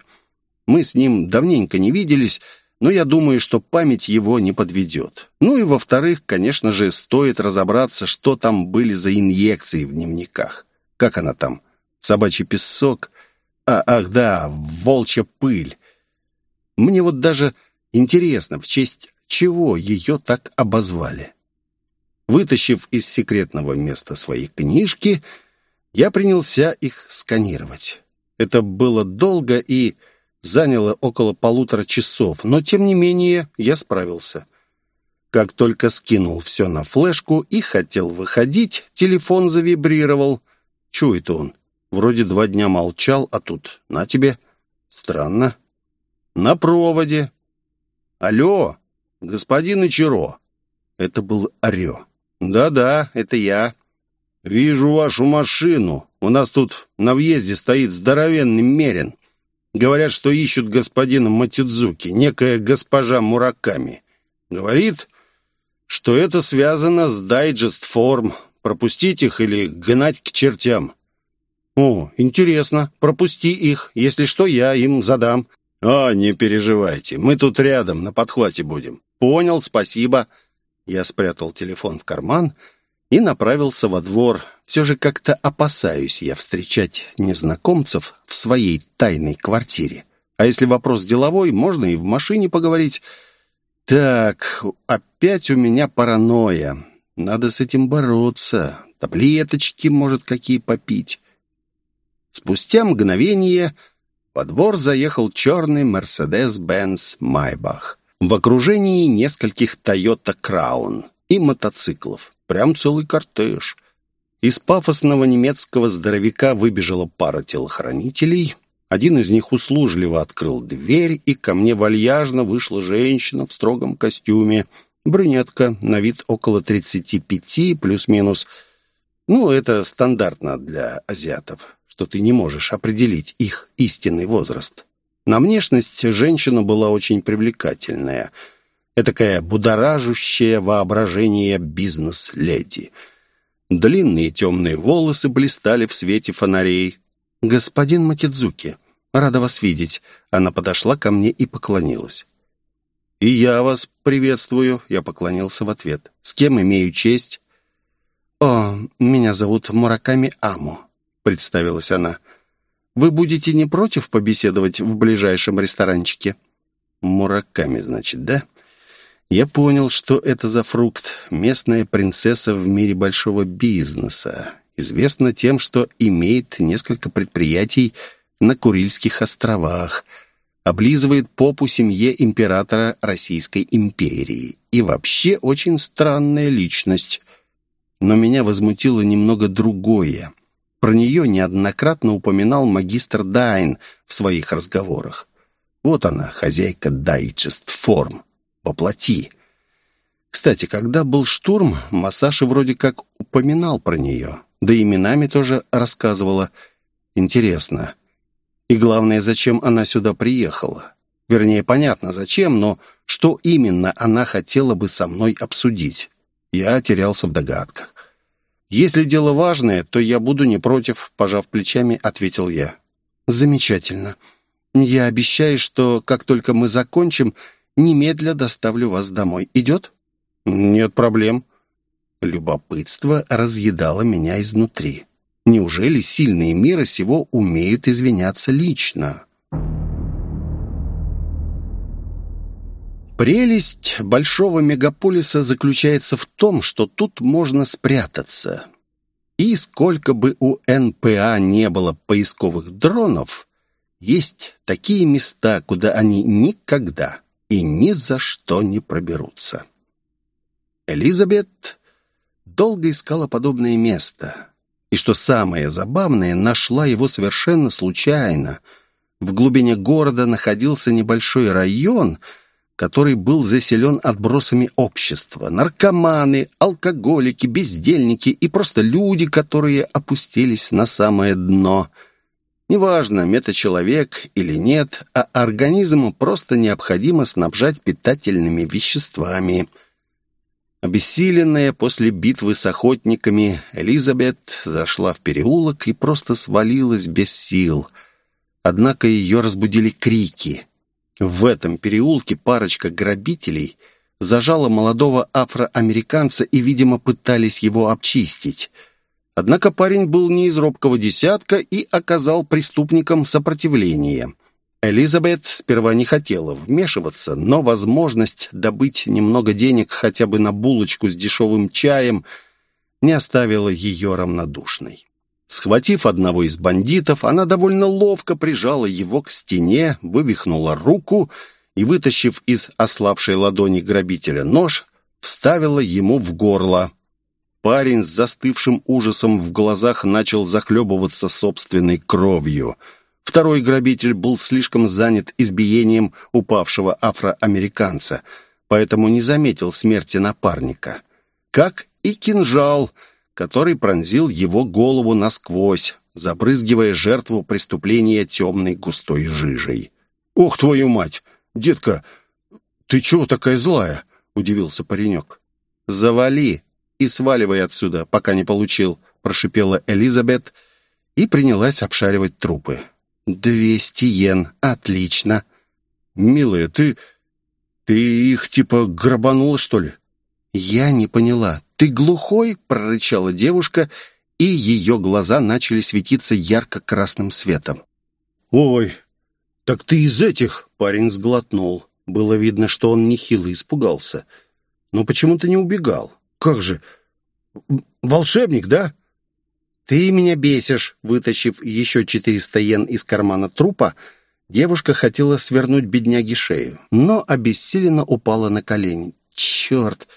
Мы с ним давненько не виделись, но я думаю, что память его не подведет. Ну и во-вторых, конечно же, стоит разобраться, что там были за инъекции в дневниках. Как она там? Собачий песок? А, ах да, волчья пыль. Мне вот даже интересно, в честь чего ее так обозвали. Вытащив из секретного места свои книжки, я принялся их сканировать. Это было долго и заняло около полутора часов, но, тем не менее, я справился. Как только скинул все на флешку и хотел выходить, телефон завибрировал. Чует он. Вроде два дня молчал, а тут на тебе. Странно. На проводе. Алло, господин Ичиро. Это был Орё. Да-да, это я. «Вижу вашу машину. У нас тут на въезде стоит здоровенный мерин. Говорят, что ищут господина Матидзуки, некая госпожа Мураками. Говорит, что это связано с дайджест форм. Пропустить их или гнать к чертям». «О, интересно. Пропусти их. Если что, я им задам». «А, не переживайте. Мы тут рядом, на подхвате будем». «Понял, спасибо». Я спрятал телефон в карман и направился во двор. Все же как-то опасаюсь я встречать незнакомцев в своей тайной квартире. А если вопрос деловой, можно и в машине поговорить. Так, опять у меня паранойя. Надо с этим бороться. Таблеточки, может, какие попить. Спустя мгновение во двор заехал черный Мерседес-Бенц Майбах в окружении нескольких Тойота Краун и мотоциклов. Прям целый кортеж. Из пафосного немецкого здоровяка выбежала пара телохранителей. Один из них услужливо открыл дверь, и ко мне вальяжно вышла женщина в строгом костюме. Брюнетка, на вид около 35, плюс-минус. Ну, это стандартно для азиатов. Что ты не можешь определить их истинный возраст. На внешность женщина была очень привлекательная. Этакая будоражущая воображение бизнес-леди. Длинные темные волосы блистали в свете фонарей. «Господин Матидзуки, рада вас видеть». Она подошла ко мне и поклонилась. «И я вас приветствую», — я поклонился в ответ. «С кем имею честь?» «О, меня зовут Мураками Аму», — представилась она. «Вы будете не против побеседовать в ближайшем ресторанчике?» «Мураками, значит, да?» Я понял, что это за фрукт. Местная принцесса в мире большого бизнеса. Известна тем, что имеет несколько предприятий на Курильских островах — облизывает попу семье императора Российской империи. И вообще очень странная личность. Но меня возмутило немного другое. Про нее неоднократно упоминал магистр Дайн в своих разговорах. Вот она, хозяйка дайджест форм. Воплоти. Кстати, когда был штурм, Массаши вроде как упоминал про нее. Да именами тоже рассказывала. Интересно, и главное, зачем она сюда приехала. Вернее, понятно, зачем, но что именно она хотела бы со мной обсудить? Я терялся в догадках. «Если дело важное, то я буду не против», — пожав плечами, ответил я. «Замечательно. Я обещаю, что как только мы закончим, немедля доставлю вас домой. Идет?» «Нет проблем». Любопытство разъедало меня изнутри. Неужели сильные мира сего умеют извиняться лично? Прелесть большого мегаполиса заключается в том, что тут можно спрятаться. И сколько бы у НПА не было поисковых дронов, есть такие места, куда они никогда и ни за что не проберутся. Элизабет долго искала подобное место. И что самое забавное, нашла его совершенно случайно. В глубине города находился небольшой район, который был заселен отбросами общества. Наркоманы, алкоголики, бездельники и просто люди, которые опустились на самое дно. Неважно, мета-человек или нет, а организму просто необходимо снабжать питательными веществами – Обессиленная после битвы с охотниками, Элизабет зашла в переулок и просто свалилась без сил. Однако ее разбудили крики. В этом переулке парочка грабителей зажала молодого афроамериканца и, видимо, пытались его обчистить. Однако парень был не из робкого десятка и оказал преступникам сопротивление. Элизабет сперва не хотела вмешиваться, но возможность добыть немного денег хотя бы на булочку с дешевым чаем не оставила ее равнодушной. Схватив одного из бандитов, она довольно ловко прижала его к стене, вывихнула руку и, вытащив из ослабшей ладони грабителя нож, вставила ему в горло. Парень с застывшим ужасом в глазах начал захлебываться собственной кровью — Второй грабитель был слишком занят избиением упавшего афроамериканца, поэтому не заметил смерти напарника. Как и кинжал, который пронзил его голову насквозь, забрызгивая жертву преступления темной густой жижей. «Ох, твою мать! Детка, ты чего такая злая?» — удивился паренек. «Завали и сваливай отсюда, пока не получил», — прошипела Элизабет и принялась обшаривать трупы. «Двести йен. Отлично». «Милая, ты... ты их типа грабанула, что ли?» «Я не поняла. Ты глухой?» — прорычала девушка, и ее глаза начали светиться ярко-красным светом. «Ой, так ты из этих...» — парень сглотнул. Было видно, что он нехило испугался. «Но почему-то не убегал. Как же... волшебник, да?» «Ты меня бесишь!» Вытащив еще четыреста йен из кармана трупа, девушка хотела свернуть бедняге шею, но обессиленно упала на колени. «Черт!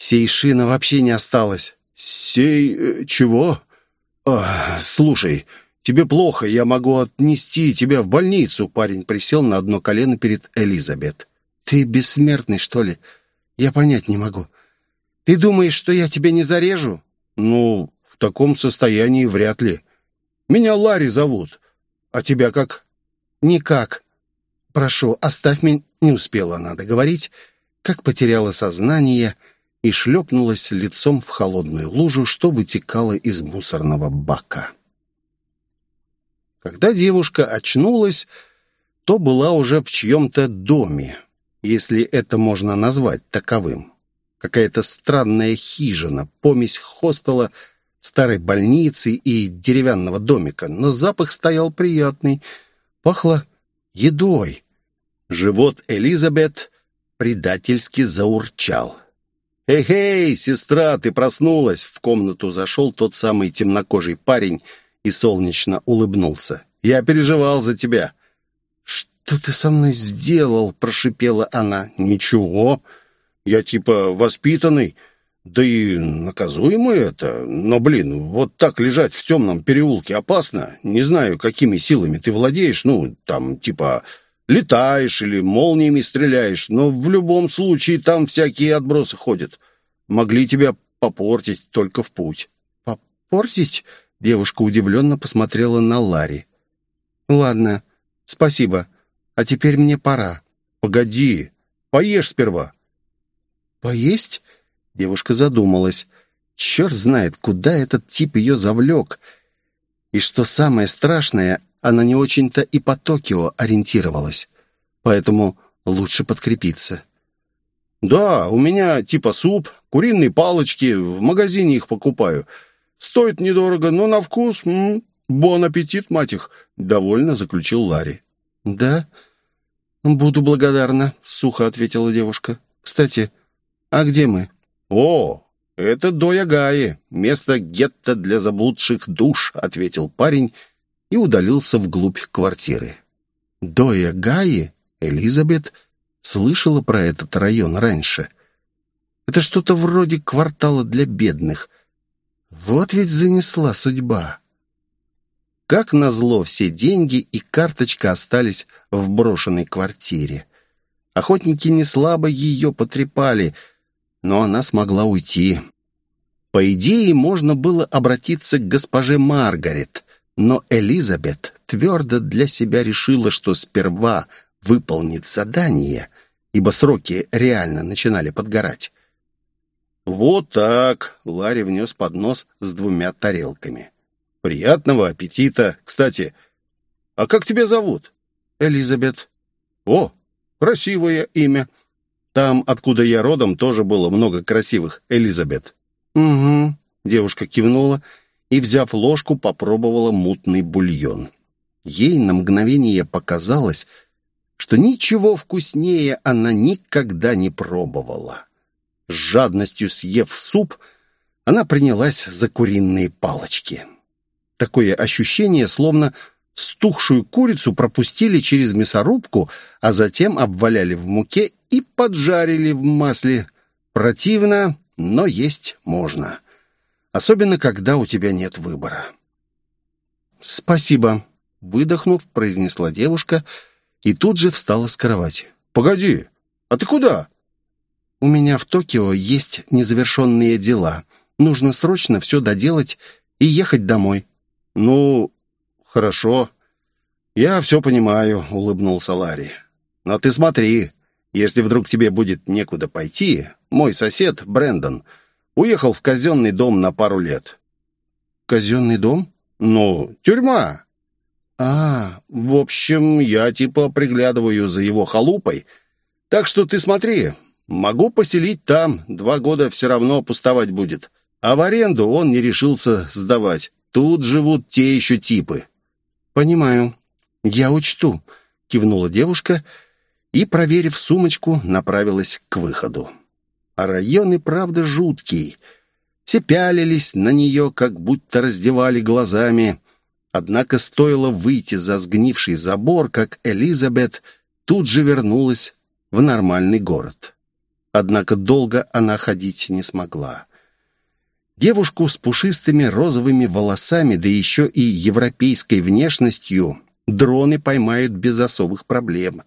Сейшина вообще не осталось!» «Сей... Э, чего?» а, «Слушай, тебе плохо, я могу отнести тебя в больницу». Парень присел на одно колено перед Элизабет. «Ты бессмертный, что ли? Я понять не могу. Ты думаешь, что я тебя не зарежу?» «Ну, таком состоянии вряд ли. Меня Ларри зовут. А тебя как?» «Никак. Прошу, оставь меня...» Не успела она договорить, как потеряла сознание и шлепнулась лицом в холодную лужу, что вытекало из мусорного бака. Когда девушка очнулась, то была уже в чьем-то доме, если это можно назвать таковым. Какая-то странная хижина, помесь хостела, старой больницы и деревянного домика, но запах стоял приятный. Пахло едой. Живот Элизабет предательски заурчал. «Эй-эй, сестра, ты проснулась!» В комнату зашел тот самый темнокожий парень и солнечно улыбнулся. «Я переживал за тебя». «Что ты со мной сделал?» — прошипела она. «Ничего. Я типа воспитанный. Да и наказуемо это. Но, блин, вот так лежать в темном переулке опасно. Не знаю, какими силами ты владеешь. Ну, там, типа, летаешь или молниями стреляешь. Но в любом случае там всякие отбросы ходят. Могли тебя попортить только в путь». «Попортить?» — девушка удивленно посмотрела на Ларри. «Ладно, спасибо. А теперь мне пора». «Погоди, поешь сперва». «Поесть?» — девушка задумалась. Черт знает, куда этот тип ее завлек. И что самое страшное, она не очень-то и по Токио ориентировалась. Поэтому лучше подкрепиться. «Да, у меня типа суп, куриные палочки, в магазине их покупаю. Стоит недорого, но на вкус... М -м, бон аппетит, мать их!» — довольно заключил Ларри. «Да?» «Буду благодарна», — сухо ответила девушка. «Кстати, а где мы?» «О, это Доягаи, место гетто для заблудших душ», — ответил парень и удалился вглубь квартиры. Доягаи? Элизабет слышала про этот район раньше. Это что-то вроде квартала для бедных. Вот ведь занесла судьба. Как назло, все деньги и карточка остались в брошенной квартире. Охотники не слабо ее потрепали, но она смогла уйти. По идее, можно было обратиться к госпоже Маргарет, но Элизабет твердо для себя решила, что сперва выполнит задание, ибо сроки реально начинали подгорать. «Вот так!» — Ларри внес поднос с двумя тарелками. «Приятного аппетита! Кстати, а как тебя зовут?» «Элизабет». «О, красивое имя!» Там, откуда я родом, тоже было много красивых Элизабет». «Угу», — девушка кивнула и, взяв ложку, попробовала мутный бульон. Ей на мгновение показалось, что ничего вкуснее она никогда не пробовала. С жадностью съев суп, она принялась за куриные палочки. Такое ощущение, словно стухшую курицу пропустили через мясорубку, а затем обваляли в муке и поджарили в масле. Противно, но есть можно. Особенно, когда у тебя нет выбора. «Спасибо», — выдохнув, произнесла девушка и тут же встала с кровати. «Погоди, а ты куда?» «У меня в Токио есть незавершенные дела. Нужно срочно все доделать и ехать домой». «Ну, хорошо. Я все понимаю», — улыбнулся Ларри. «Но ты смотри, если вдруг тебе будет некуда пойти, мой сосед, Брэндон, уехал в казенный дом на пару лет». «Казенный дом?» «Ну, тюрьма». «А, в общем, я типа приглядываю за его халупой. Так что ты смотри, могу поселить там, два года все равно пустовать будет. А в аренду он не решился сдавать. Тут живут те еще типы». «Понимаю. Я учту», — кивнула девушка и, проверив сумочку, направилась к выходу. А район и правда жуткий. Все пялились на нее, как будто раздевали глазами. Однако стоило выйти за сгнивший забор, как Элизабет тут же вернулась в нормальный город. Однако долго она ходить не смогла. Девушку с пушистыми розовыми волосами, да еще и европейской внешностью, дроны поймают без особых проблем.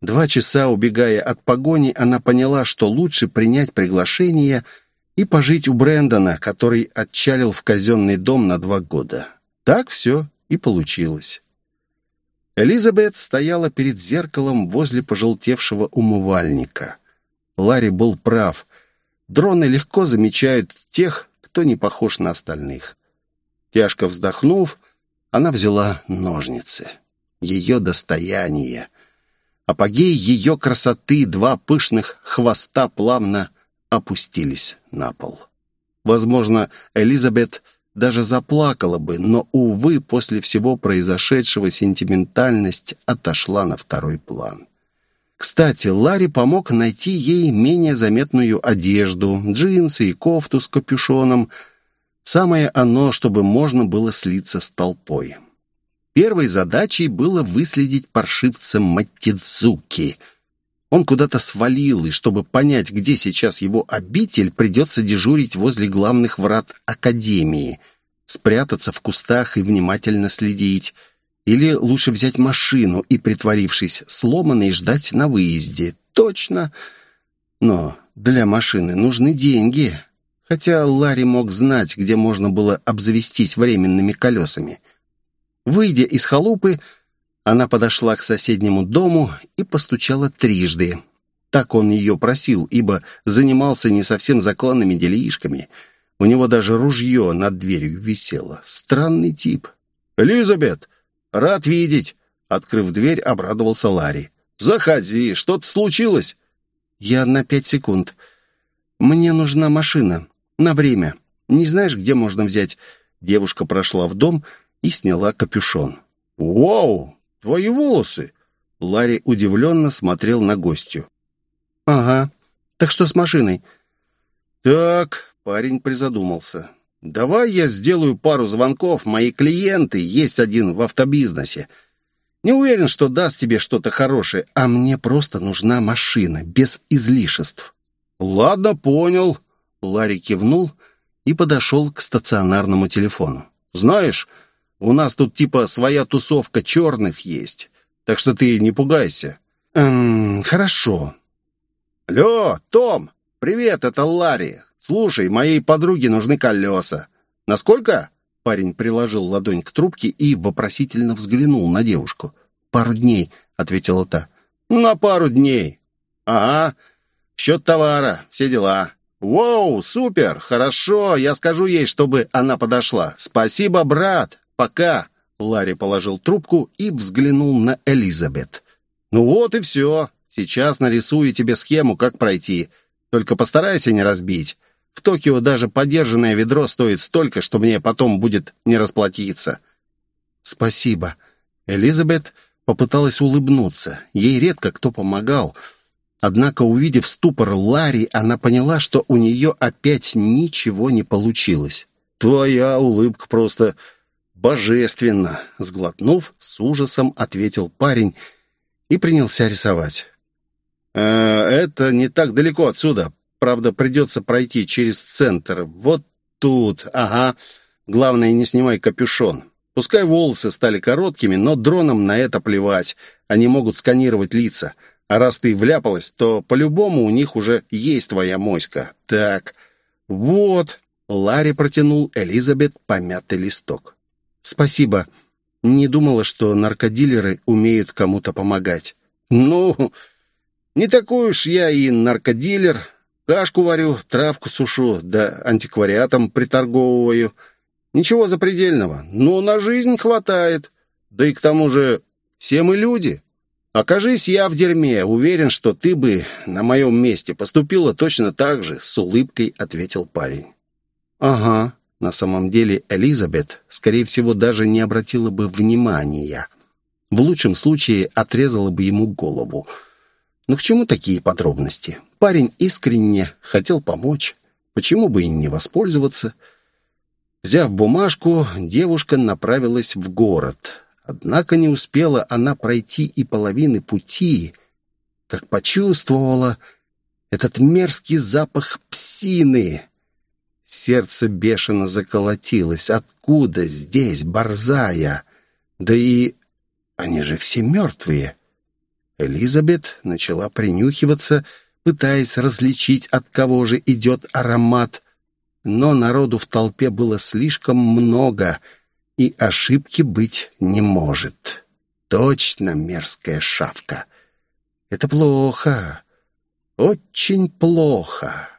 Два часа убегая от погони, она поняла, что лучше принять приглашение и пожить у Брэндона, который отчалил в казенный дом на два года. Так все и получилось. Элизабет стояла перед зеркалом возле пожелтевшего умывальника. Ларри был прав. Дроны легко замечают тех, кто не похож на остальных. Тяжко вздохнув, она взяла ножницы. Ее достояние. Апогей ее красоты, два пышных хвоста плавно опустились на пол. Возможно, Элизабет даже заплакала бы, но, увы, после всего произошедшего сентиментальность отошла на второй план. Кстати, Ларри помог найти ей менее заметную одежду, джинсы и кофту с капюшоном. Самое оно, чтобы можно было слиться с толпой. Первой задачей было выследить паршивца Матидзуки. Он куда-то свалил, и чтобы понять, где сейчас его обитель, придется дежурить возле главных врат Академии, спрятаться в кустах и внимательно следить. Или лучше взять машину и, притворившись сломанной, ждать на выезде. Точно. Но для машины нужны деньги. Хотя Ларри мог знать, где можно было обзавестись временными колесами — Выйдя из халупы, она подошла к соседнему дому и постучала трижды. Так он ее просил, ибо занимался не совсем законными делишками. У него даже ружье над дверью висело. Странный тип. «Элизабет, рад видеть!» Открыв дверь, обрадовался Ларри. «Заходи, что-то случилось?» «Я на пять секунд. Мне нужна машина. На время. Не знаешь, где можно взять?» Девушка прошла в дом и сняла капюшон. «Вау! Твои волосы!» Ларри удивленно смотрел на гостью. «Ага. Так что с машиной?» «Так...» — парень призадумался. «Давай я сделаю пару звонков. Мои клиенты, есть один в автобизнесе. Не уверен, что даст тебе что-то хорошее, а мне просто нужна машина, без излишеств». «Ладно, понял». Ларри кивнул и подошел к стационарному телефону. «Знаешь, у нас тут типа своя тусовка черных есть, так что ты не пугайся». «Эм, хорошо». «Алло, Том! Привет, это Ларри. Слушай, моей подруге нужны колеса. Насколько?» Парень приложил ладонь к трубке и вопросительно взглянул на девушку. «Пару дней», — ответила та. «На пару дней». «Ага. Счет товара, все дела». «Воу, супер! Хорошо, я скажу ей, чтобы она подошла. Спасибо, брат!» «Пока!» — Ларри положил трубку и взглянул на Элизабет. «Ну вот и все. Сейчас нарисую тебе схему, как пройти. Только постарайся не разбить. В Токио даже подержанное ведро стоит столько, что мне потом будет не расплатиться». «Спасибо». Элизабет попыталась улыбнуться. Ей редко кто помогал. Однако, увидев ступор Ларри, она поняла, что у нее опять ничего не получилось. «Твоя улыбка просто «Божественно!» — сглотнув, с ужасом ответил парень и принялся рисовать. «Э, «Это не так далеко отсюда. Правда, придется пройти через центр. Вот тут, ага. Главное, не снимай капюшон. Пускай волосы стали короткими, но дронам на это плевать. Они могут сканировать лица. А раз ты вляпалась, то по-любому у них уже есть твоя моська. Так, вот...» Ларри протянул Элизабет помятый листок. «Спасибо. Не думала, что наркодилеры умеют кому-то помогать». «Ну, не такой уж я и наркодилер. Кашку варю, травку сушу, да антиквариатом приторговываю. Ничего запредельного, но на жизнь хватает. Да и к тому же все мы люди. Окажись я в дерьме, уверен, что ты бы на моем месте поступила точно так же», — с улыбкой ответил парень. «Ага», на самом деле Элизабет, скорее всего, даже не обратила бы внимания. В лучшем случае отрезала бы ему голову. Но к чему такие подробности? Парень искренне хотел помочь. Почему бы и не воспользоваться? Взяв бумажку, девушка направилась в город. Однако не успела она пройти и половины пути, как почувствовала этот мерзкий запах псины. Сердце бешено заколотилось. Откуда здесь борзая? Да и они же все мертвые. Элизабет начала принюхиваться, пытаясь различить, от кого же идет аромат. Но народу в толпе было слишком много, и ошибки быть не может. Точно мерзкая шавка. Это плохо, очень плохо.